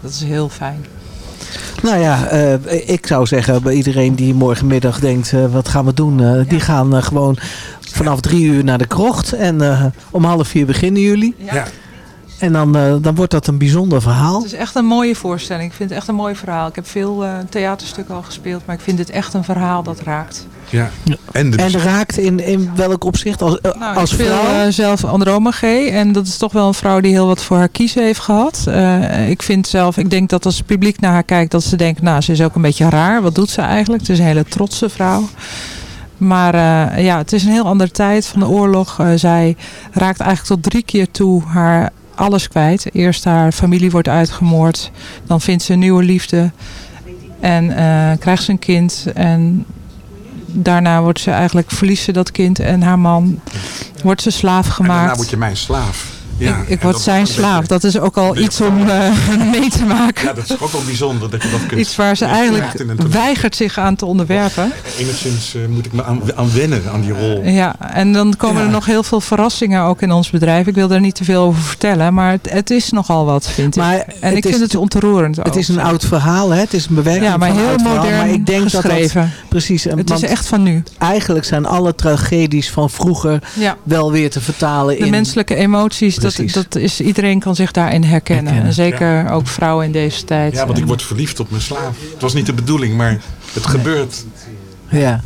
Dat is heel fijn. Nou ja, eh, ik zou zeggen, bij iedereen die morgenmiddag denkt, wat gaan we doen? Die gaan gewoon vanaf drie uur naar de krocht. En om half vier beginnen jullie. Ja. En dan, eh, dan wordt dat een bijzonder verhaal. Het is echt een mooie voorstelling. Ik vind het echt een mooi verhaal. Ik heb veel eh, theaterstukken al gespeeld, maar ik vind het echt een verhaal dat raakt. Ja. En, en raakt in, in welk opzicht als, eh, nou, als vrouw? Speel, uh, zelf en dat is toch wel een vrouw die heel wat voor haar kiezen heeft gehad. Ik vind zelf, ik denk dat als het publiek naar haar kijkt, dat ze denkt, nou ze is ook een beetje raar. Wat doet ze eigenlijk? Het is een hele trotse vrouw. Maar ja, het is een heel andere tijd van de oorlog. zij raakt eigenlijk tot drie keer toe haar alles kwijt. Eerst haar familie wordt uitgemoord. Dan vindt ze een nieuwe liefde. En eh, krijgt ze een kind. En daarna wordt ze eigenlijk, verliezen ze dat kind en haar man. Wordt ze slaaf gemaakt. En daarna word je mijn slaaf. Ja, ik, word zijn slaaf. Dat is ook al iets om eh, mee te maken. Ja, dat is ook al bijzonder dat je dat kunt. Iets waar ze eigenlijk weigert zich aan te onderwerpen. Enigszins eh, moet ik me aan, aan, wennen aan die rol. Ja, en dan komen er nog heel veel verrassingen ook in ons bedrijf. Ik wil daar niet te veel over vertellen, maar het, het is nogal wat, vind maar ik. En ik vind het ontroerend ook. Het is een oud verhaal, hè? het is een bewerking ja, maar van heel modern maar ik denk geschreven. Dat precies. Eh, het is echt van nu. Eigenlijk zijn alle tragedies van vroeger wel weer te vertalen in... De menselijke emoties, dat, is, iedereen kan zich daarin herkennen. herkennen. En zeker ook vrouwen in deze tijd. Ja, want ik word verliefd op mijn slaaf. Het was niet de bedoeling, maar het gebeurt. Ja,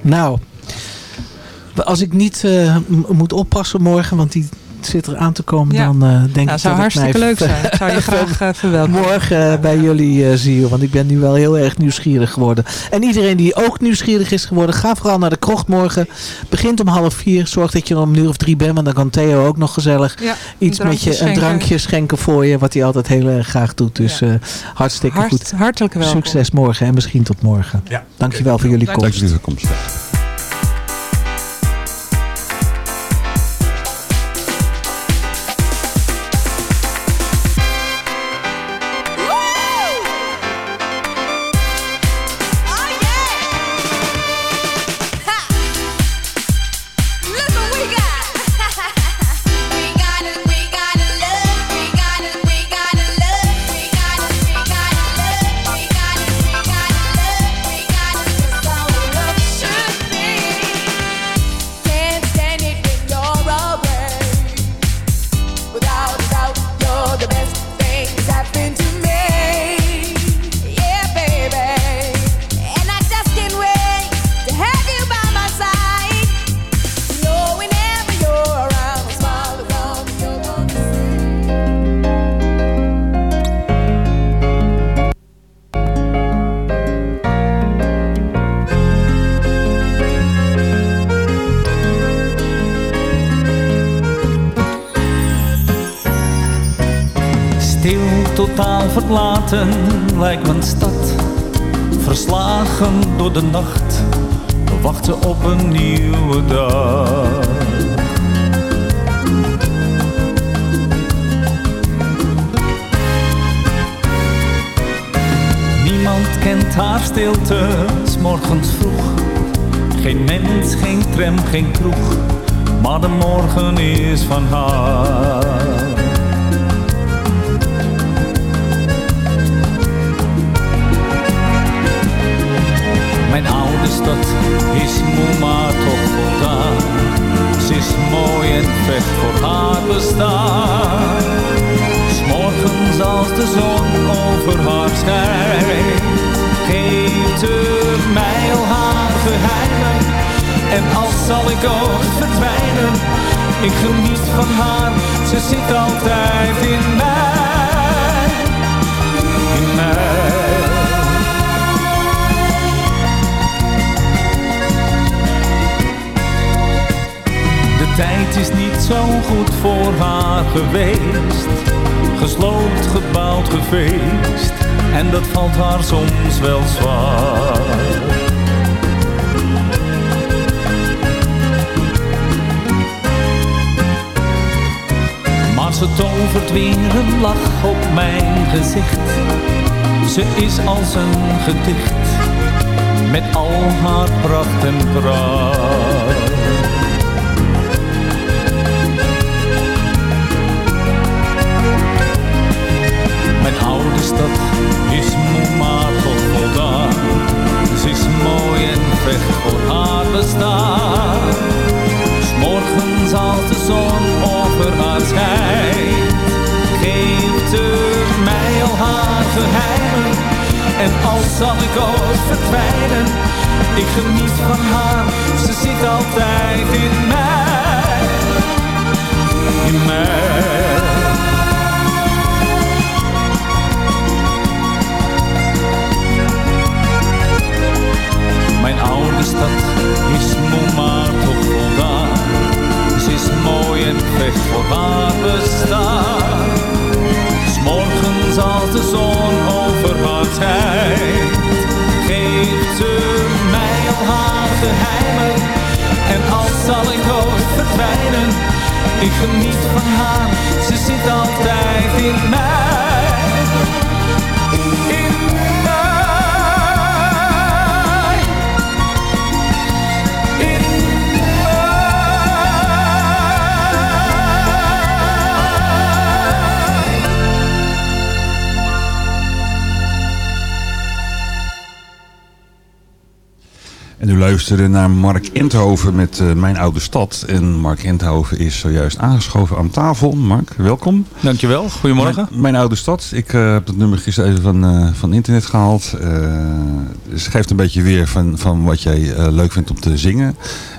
nou... Als ik niet eh, moet oppassen morgen, want die zit er aan te komen, dan eh, denk nou, ik dat zou hartstikke leuk zijn. Zou je graag uh, verwelkomen. Morgen eh, bij jullie zien, want ik ben nu wel heel erg nieuwsgierig geworden. En iedereen die ook nieuwsgierig is geworden, ga vooral naar de krocht morgen. Begint om half vier. Zorg dat je er om een uur of drie bent, want dan kan Theo ook nog gezellig iets met je, een drankje schenken voor je, wat hij altijd heel erg graag doet. Dus hartstikke goed. Hartelijk welkom. Succes morgen en misschien tot morgen. Dankjewel voor jullie komst. Dank jullie komst. Stilte, s morgens vroeg. Geen mens, geen tram, geen kroeg, maar de morgen is van haar. Zal ik ooit verdwijnen, ik geniet van haar, ze zit altijd in mij. In mij. De tijd is niet zo goed voor haar geweest. Gesloopt, gebouwd, gefeest. En dat valt haar soms wel zwaar. Maar ze tovert weer op mijn gezicht. Ze is als een gedicht. Met al haar pracht en pracht. Mijn oude stad is moe maar toch voldaan. Ze is mooi en vecht voor haar bestaan. S'morgens als de zon haar schijnt, geeft ze mij al haar geheimen. En als zal ik ooit verdwijnen, ik geniet van haar, ze zit altijd in mij. In mij. Mijn oude stad en vecht voor haar bestaan. S'morgens als de zon over haar schijnt, geeft ze mij al haar geheimen. En als zal ik ooit verdwijnen, ik geniet van haar, ze zit altijd in mij. En u luisterde naar Mark Enthoven met eh, Mijn Oude Stad. En Mark Enthoven is zojuist aangeschoven aan tafel. Mark, welkom. Dankjewel, goedemorgen. Mijn, Mijn Oude Stad. Ik eh, heb dat nummer gisteren even van, eh, van internet gehaald. Dus het geeft een beetje weer van, van wat jij leuk vindt om te zingen.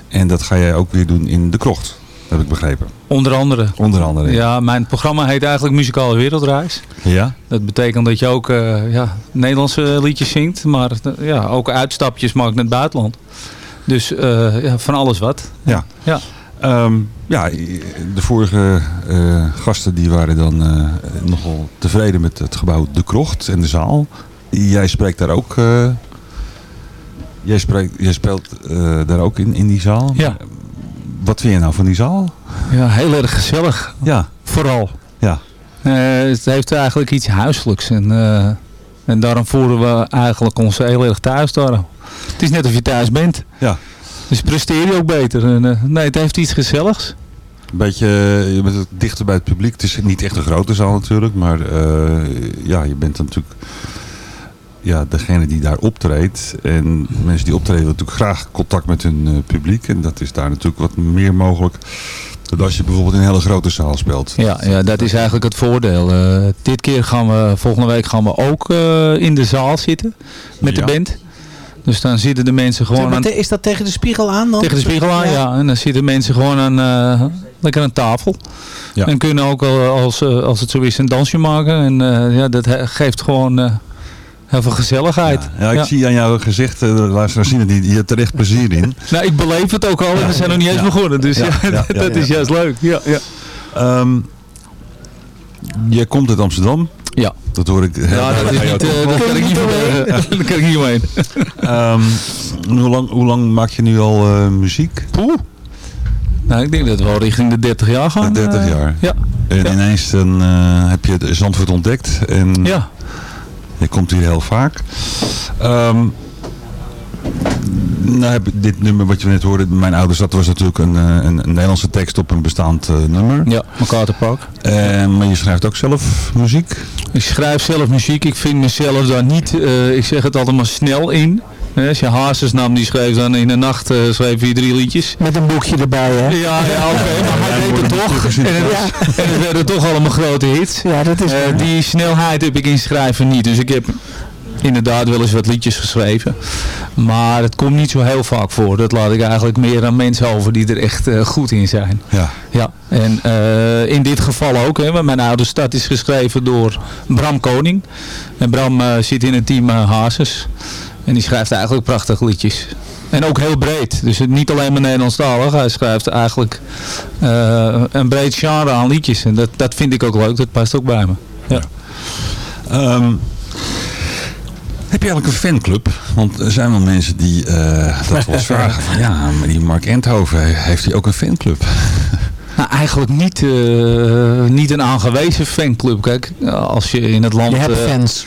En dat ga jij ook weer doen in De Krocht. Heb ik begrepen. Onder andere. Onder andere. Ja, mijn programma heet eigenlijk Muzikale Wereldreis. Ja? Dat betekent dat je ook eh, ja, Nederlandse liedjes zingt, maar eh, ja, ook uitstapjes maakt naar het buitenland. Dus eh, ja, van alles wat. Ja. Ja. Ehm, ja, de vorige gasten die waren dan nogal tevreden met het gebouw De Krocht en de zaal. Jij spreekt daar ook... jij, spreekt, jij speelt daar ook in, in die zaal. Ja. Wat vind je nou van die zaal? Ja, heel erg gezellig. Ja. Vooral. Ja. Eh, het heeft eigenlijk iets huiselijks. En, eh, en daarom voelen we eigenlijk ons heel erg thuis daar. Het is net of je thuis bent. Ja. Dus presteer je ook beter. En, eh, nee, het heeft iets gezelligs. Een beetje, je bent dichter bij het publiek. Het is niet echt een grote zaal natuurlijk, maar ja, je bent natuurlijk ja, degene die daar optreedt. En mensen die optreden willen natuurlijk graag contact met hun eh, publiek. En dat is daar natuurlijk wat meer mogelijk dan als je bijvoorbeeld in een hele grote zaal speelt. Ja, ja dat is eigenlijk het voordeel. Eh, dit keer gaan we, volgende week gaan we ook eh, in de zaal zitten met Ja. de band. Dus dan zitten de mensen gewoon aan, is dat tegen de spiegel aan dan? tegen de spiegel aan. Ja. En dan zitten mensen gewoon aan, eh, lekker aan tafel. Ja. En kunnen ook al, als, als het zo is een dansje maken. En eh, ja, dat geeft gewoon eh, heel veel gezelligheid. Ja, ik zie aan jouw gezicht, eh, de luisteraars zien het niet, je hebt er echt plezier in. Nou, ik beleef het ook al en we zijn nog niet eens begonnen. Dus dat is juist leuk. Ja, ja. Ehm, je komt uit Amsterdam. Ja. Dat hoor ik. Ja, dat is niet, eh, daar kan ik niet omheen. Kan ik niet omheen. Ehm, hoe, lang, hoe lang maak je nu al eh, muziek? Poeh. Nou, ik denk dat we wel richting de 30 jaar gaan. 30 eh, jaar. Ja. En ineens dan, eh, heb je Zandvoort ontdekt. En Ja. Je komt hier heel vaak. Ehm, nou heb ik dit nummer wat je net hoorde, mijn ouders, dat was natuurlijk een, eh, een, een Nederlandse tekst op een bestaand eh, nummer. Ja, MacArthur Park. Eh, maar je schrijft ook zelf muziek? Ik schrijf zelf muziek. Ik vind mezelf daar niet, ik zeg het altijd maar snel in. Als je Hazes nam, die schreef dan in de nacht eh, schreef hij drie liedjes. Met een boekje erbij, hè? Ja, ja oké, maar hij deed het toch. En het, en het werden toch allemaal grote hits. Ja, dat is Eh, die snelheid heb ik in schrijven niet. Dus ik heb inderdaad wel eens wat liedjes geschreven. Maar het komt niet zo heel vaak voor. Dat laat ik eigenlijk meer aan mensen over die er echt eh, goed in zijn. Ja. Ja, en eh, in dit geval ook. Hè, want mijn oude stad is geschreven door Bram Koning. En Bram zit in het team uh, Hazes. En die schrijft eigenlijk prachtige liedjes. En ook heel breed. Dus het niet alleen maar Nederlandstalig. Hij schrijft eigenlijk eh, een breed genre aan liedjes. En dat, dat vind ik ook leuk. Dat past ook bij me. Ja. Ehm, heb je eigenlijk een fanclub? Want er zijn wel mensen die eh, dat wel eens vragen. Van, ja, maar die Mark Endhoven, heeft hij ook een fanclub? Nou, eigenlijk niet, eh, niet een aangewezen fanclub. Kijk, als je in het land... Je hebt fans.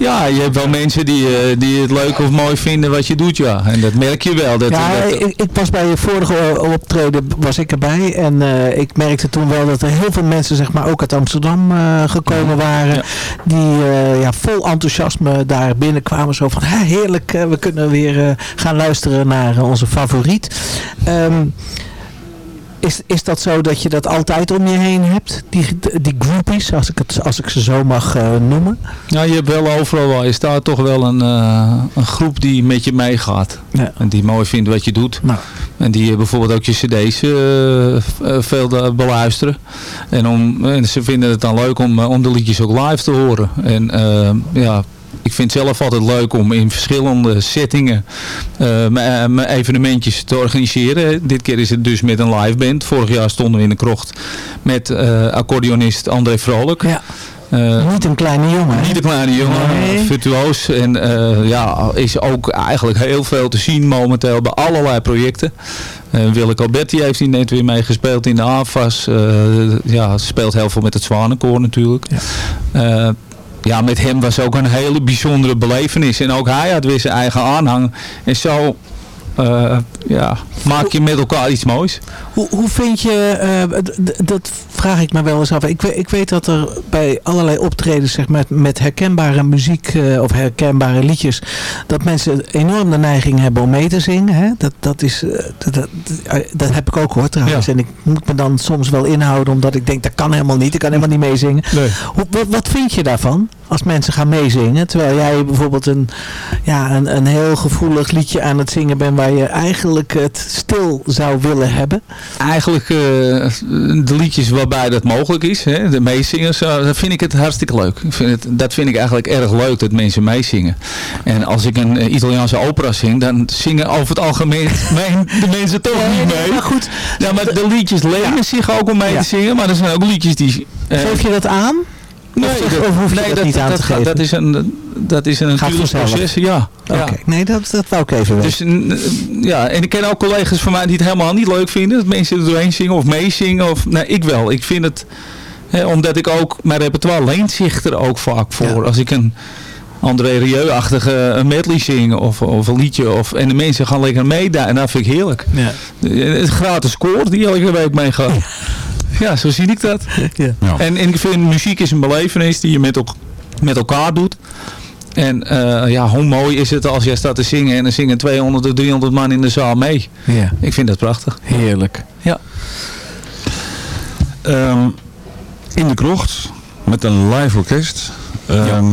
Ja, je hebt wel mensen die, eh, die het leuk of mooi vinden wat je doet, ja. En dat merk je wel. Dat, ja, dat- ik, ik was bij je vorige optreden was ik erbij en eh, ik merkte toen wel dat er heel veel mensen zeg maar ook uit Amsterdam eh, gekomen waren die ja, vol enthousiasme daar binnenkwamen zo van "Hè, heerlijk we kunnen weer gaan luisteren naar onze favoriet. Ehm, is, is dat zo dat je dat altijd om je heen hebt? Die, die groupies, als ik, het, als ik ze zo mag eh, noemen? Ja, je hebt wel overal wel. Je staat toch wel een, eh, een groep die met je meegaat. En die mooi vindt wat je doet. En die eh, bijvoorbeeld ook je cd's veel beluisteren. En, om, en ze vinden het dan leuk om, om de liedjes ook live te horen. En ja... Ik vind het zelf altijd leuk om in verschillende settingen eh, mijn eh, evenementjes te organiseren. Dit keer is het dus met een live band. Vorig jaar stonden we in de krocht met eh, accordeonist André Vrolijk. Eh, Niet een kleine jongen. niet een kleine jongen, virtuoos. En ja, is ook eigenlijk heel veel te zien momenteel bij allerlei projecten. Eh Willeke Alberti heeft hier net weer meegespeeld in de AFAS. Ja, speelt heel veel met het Zwanenkoor natuurlijk. Ja. Ja, met hem was ook een hele bijzondere belevenis. En ook hij had weer zijn eigen aanhang. En zo eh, ja, maak je met elkaar iets moois. Hoe, hoe vind je, eh, dat vraag ik me wel eens af. Ik, ik weet dat er bij allerlei optredens zeg maar, met herkenbare muziek eh, of herkenbare liedjes, dat mensen enorm de neiging hebben om mee te zingen. Hè? Dat, dat, is, eh, dat, dat, dat heb ik ook gehoord trouwens. En ik moet me dan soms wel inhouden omdat ik denk dat kan helemaal niet. Ik kan helemaal niet meezingen. Hoe, wat, wat vind je daarvan als mensen gaan meezingen? Terwijl jij bijvoorbeeld een, ja, een, een heel gevoelig liedje aan het zingen bent waar je eigenlijk het stil zou willen hebben. Eigenlijk eh, de liedjes waarbij dat mogelijk is, hè, de meezingers, eh, dan vind ik het hartstikke leuk. Ik vind het, dat vind ik eigenlijk erg leuk, dat mensen meezingen. En als ik een eh, Italiaanse opera zing, dan zingen over het algemeen de mensen toch niet mee. Maar goed. Ja, maar de liedjes lenen zich ook om mee te zingen, maar er zijn ook liedjes die... Geef je dat aan? Nee, Of zeg- dat- of hoef je nee, dat niet aan te gaat- geven? Dat is een, dat is een Gaat natuurlijk proces. Ja. Nee, dat, dat wou ik even. Dus ja, en ik ken ook collega's van mij die het helemaal niet leuk vinden. Dat mensen er doorheen zingen of meezingen. Of, nee, ik wel. Ik vind het, hè, omdat ik ook, mijn repertoire leent zich er ook vaak voor. Als ik een André Rieu-achtige een medley zing of, of een liedje. Of, en de mensen gaan lekker mee daar. En dat vind ik heerlijk. Ja. Het gratis koor die elke week meegaat. Ja, zo zie ik dat. Ja. En, en ik vind muziek is een belevenis die je met, elk- met elkaar doet. En eh, ja, hoe mooi is het als jij staat te zingen en er zingen 200 of 300 man in de zaal mee. Ja. Ik vind dat prachtig. Heerlijk. Ja. Ehm, in de krocht met een live orkest. Ehm,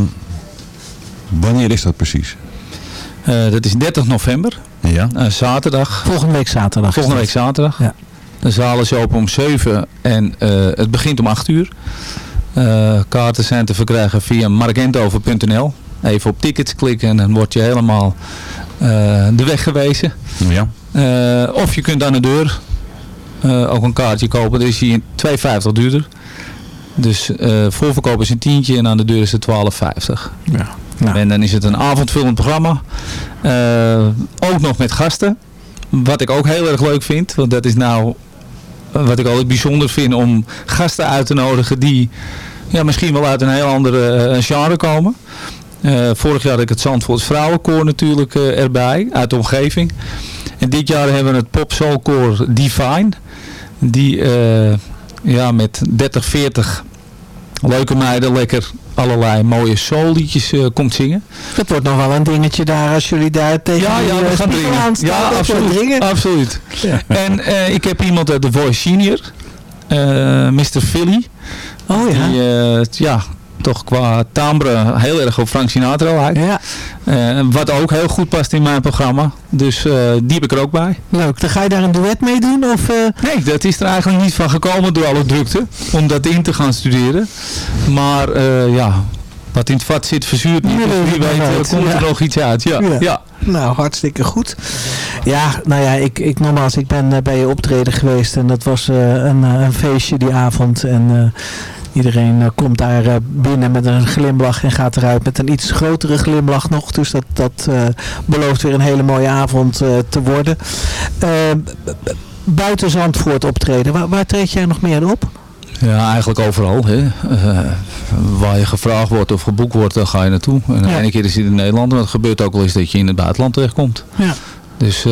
Wanneer is dat precies? Eh, dat is 30 november. Ja. Eh, zaterdag. Volgende week zaterdag. Volgende week zaterdag. Ja. De zaal is open om 7 en eh, het begint om 8 uur. Eh, kaarten zijn te verkrijgen via markentover.nl. Even op tickets klikken en dan word je helemaal eh, de weg gewezen. Ja. Eh, of je kunt aan de deur eh, ook een kaartje kopen. Dan is hij 2,50 duurder. Dus eh voorverkoop is een tientje en aan de deur is het 12,50. Ja. En dan is het een avondvullend programma. Eh, ook nog met gasten. Wat ik ook heel erg leuk vind. Want dat is nou wat ik altijd bijzonder vind om gasten uit te nodigen die ja, misschien wel uit een heel andere eh, genre komen. Eh, vorig jaar had ik het Zandvoorts Vrouwenkoor natuurlijk eh, erbij, uit de omgeving. En dit jaar hebben we het Pop Soul Koor Divine. Die ja, met 30, 40 leuke meiden lekker allerlei mooie soulliedjes eh, komt zingen. Dat wordt nog wel een dingetje daar als jullie daar tegen Ja, ja, eh, we gaan spiegel dringen. aanstaan. Ja, absoluut. absoluut. En eh, ik heb iemand uit The Voice Senior, eh Mr. Philly. Oh ja. Die, eh, ja, toch qua timbre heel erg op Frank Sinatra lijkt. Ja. Eh, wat ook heel goed past in mijn programma. Dus eh, die heb ik er ook bij. Leuk. Dan ga je daar een duet mee doen? Of, eh? Nee, dat is er eigenlijk niet van gekomen door alle drukte. Om dat in te gaan studeren. Maar ja, wat in het vat zit verzuurt niet. Dus wie weet komt er ja. nog iets uit. Ja, Ja. ja. Nou, hartstikke goed. Ja, nou ja, ik, ik nogmaals, ik ben bij je optreden geweest en dat was een, een feestje die avond. En iedereen eh, komt daar eh, binnen met een glimlach en gaat eruit met een iets grotere glimlach nog. Dus dat, dat eh, belooft weer een hele mooie avond te worden. Buiten Zandvoort optreden, waar, waar treed jij nog meer op? Ja, eigenlijk overal. Hè. Waar je gevraagd wordt of geboekt wordt, dan ga je naartoe. En de Ja. ene keer is het in Nederland, maar het gebeurt ook wel eens dat je in het buitenland terechtkomt. Ja. Dus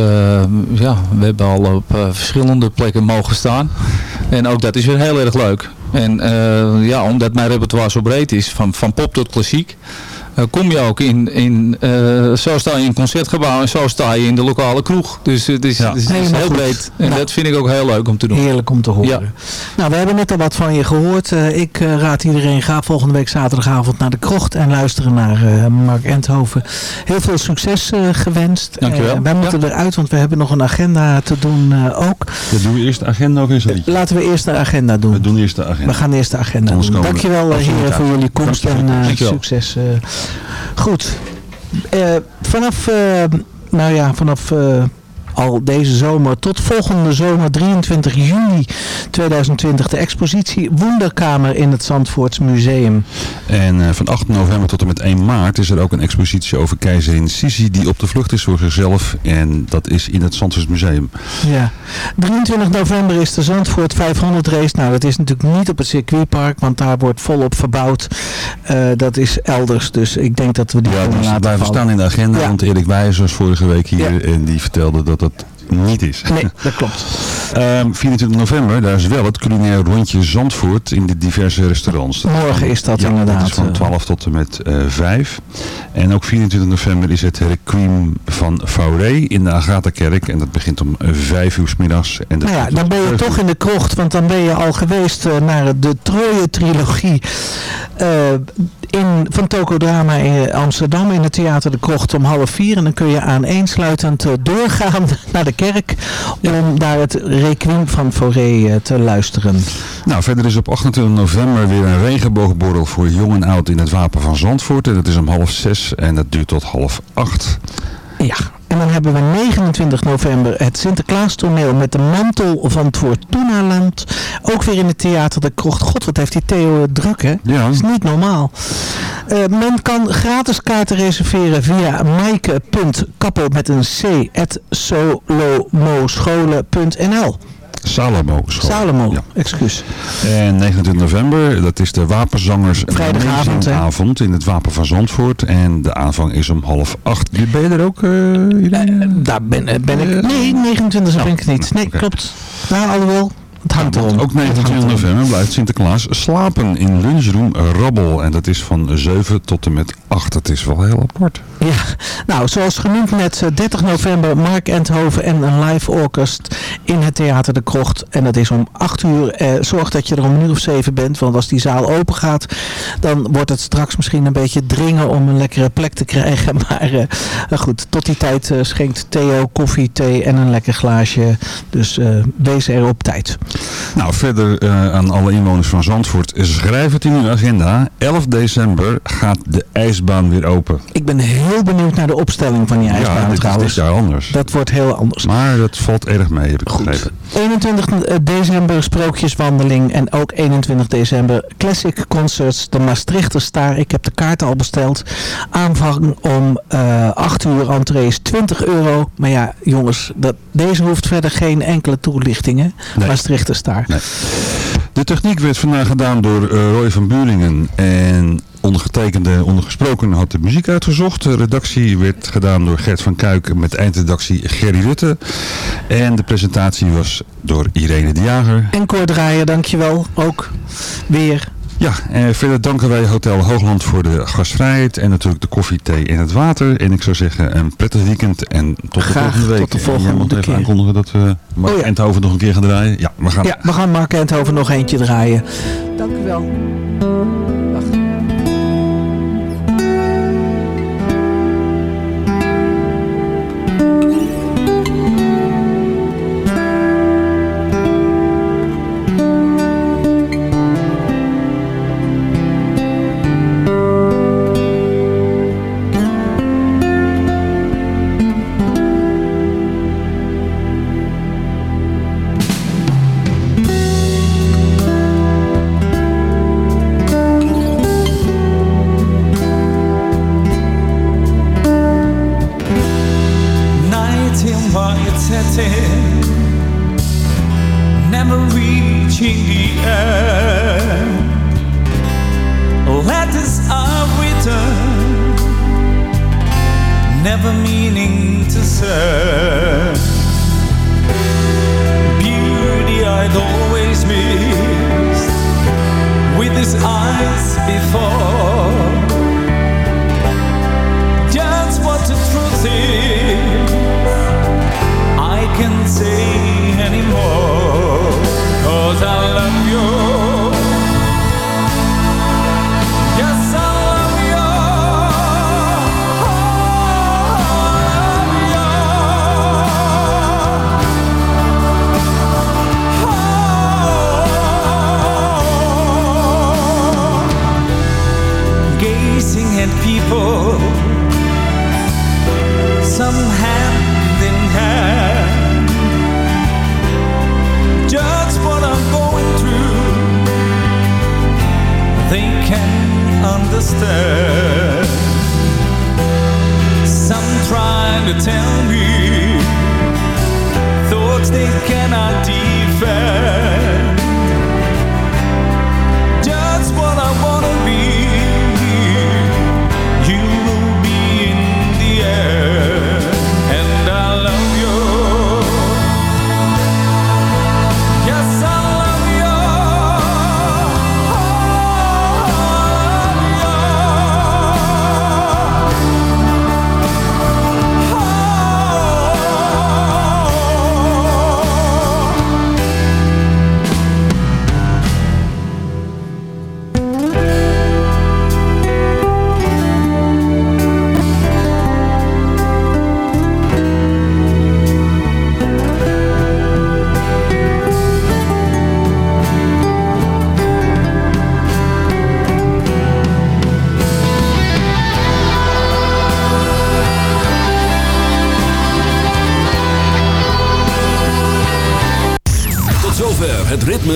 ja, we hebben al op verschillende plekken mogen staan. En ook dat is weer heel erg leuk. En eh, ja, omdat mijn repertoire zo breed is, van, van pop tot klassiek, kom je ook in, in eh, zo sta je in een concertgebouw en zo sta je in de lokale kroeg. Dus het is, het is, het is Helemaal heel goed. breed. En Nou. dat vind ik ook heel leuk om te doen. Heerlijk om te horen. Ja. Nou, we hebben net al wat van je gehoord. Eh, ik eh, raad iedereen, ga volgende week zaterdagavond naar de krocht en luisteren naar eh, Mark Endhoven. Heel veel succes eh, gewenst. Dankjewel. Eh, wij moeten eruit, want we hebben nog een agenda te doen eh, ook. Dan doen we eerst de agenda dat niet? Laten we eerst de agenda doen. We doen eerst de agenda. We gaan eerst de agenda doen. Dankjewel eh, heren voor jullie komst en Dankjewel. eh, succes. Goed. Eh, vanaf, eh, nou ja, vanaf eh, al deze zomer tot volgende zomer 23 juli 2020 de expositie Wonderkamer in het Zandvoorts Museum. En eh, van 8 november tot en met 1 maart is er ook een expositie over keizerin Sisi die op de vlucht is voor zichzelf. En dat is in het Zandvoorts Museum. Ja. 23 november is de Zandvoort 500 race. Nou, dat is natuurlijk niet op het circuitpark, want daar wordt volop verbouwd. Eh, dat is elders, dus ik denk dat we die Ja, dus laten blijven vallen. staan in de agenda, Ja. want Erik Wijs was vorige week hier en die vertelde dat dat niet is. Nee, dat klopt. Ehm, 24 november, daar is wel het culinair rondje Zandvoort in de diverse restaurants. Morgen is dat ja, inderdaad, Dat is van eh. 12 tot en met eh 5. En ook 24 november is het Requiem van Fauré in de Agatha-kerk. En dat begint om eh, 5 uur 's middags. En dat Nou ja, dan ben je 11 toch in de krocht, want dan ben je al geweest eh, naar de Troje-trilogie eh, in, van Tokodrama in Amsterdam in het Theater de Krocht om half vier. En dan kun je aaneensluitend eh, doorgaan naar de kerk om daar het Requiem van Fauré eh, te luisteren. Nou, verder is op 28 november weer een regenboogborrel voor jong en oud in het Wapen van Zandvoort. En dat is om half 6 en dat duurt tot half 8. Ja, en dan hebben we 29 november het Sinterklaastoneel met de mantel van het Fortunaland. Ook weer in het Theater de Krocht. God, wat heeft die Theo het druk, hè? Ja. Dat is niet normaal. Eh, men kan gratis kaarten reserveren via maaike.kappel met een c at solomoscholen.nl Salomo school. Salomo, Ja. excuus. En 29 november, dat is de Wapenzangers Vrijdagavond, in het Wapen van Zandvoort. En de aanvang is om half 8. Ben je er ook? eh, Irene? daar ben, eh, ben ik. Nee, 29 ben ik niet. Nee, klopt. Nou, alhoewel. Het hangt erom. Ook Het 29 hangt erom. november blijft Sinterklaas slapen in lunchroom Rabbel. En dat is van 7 tot en met 8. Dat is wel heel apart. Ja, nou zoals genoemd net eh, 30 november Mark Endhoven en een live orkest in het Theater de Krocht. En dat is om 8 uur. Eh, zorg dat je er om een uur of 7 bent, want als die zaal open gaat, dan wordt het straks misschien een beetje dringen om een lekkere plek te krijgen. Maar eh, eh, goed, tot die tijd eh, schenkt Theo koffie, thee en een lekker glaasje. Dus eh, wees er op tijd. Nou, verder eh, aan alle inwoners van Zandvoort. Schrijf het in uw agenda. 11 december gaat de ijsbaan weer open. Ik ben heel benieuwd naar de opstelling van die Ja, ijsbaan dit is dit jaar anders. Dat wordt heel anders. Maar dat valt erg mee, heb ik begrepen. 21 december sprookjeswandeling en ook 21 december Classic Concerts, de Maastrichter Star. Ik heb de kaarten al besteld. Aanvang om eh 8 uur, entree is 20 euro. Maar ja, jongens, dat, deze hoeft verder geen enkele toelichting, hè? Nee. Maastrichter Nee. De techniek werd vandaag gedaan door eh, Roy van Buringen en ondergetekende, ondergesproken had de muziek uitgezocht. De redactie werd gedaan door Gert van Kuik met eindredactie Gerry Rutte. En de presentatie was door Irene de Jager. En Cor Draaier, dankjewel. Ook weer. Ja, en verder danken wij Hotel Hoogland voor de gastvrijheid en natuurlijk de koffie, thee en het water. En ik zou zeggen een prettig weekend en tot de Graag volgende week. tot de En jij volgende moet even keer. aankondigen dat we Mark Oh ja. Endhoven nog een keer gaan draaien. Ja, we gaan. Ja, we gaan Mark Endhoven nog eentje draaien. Dank u wel.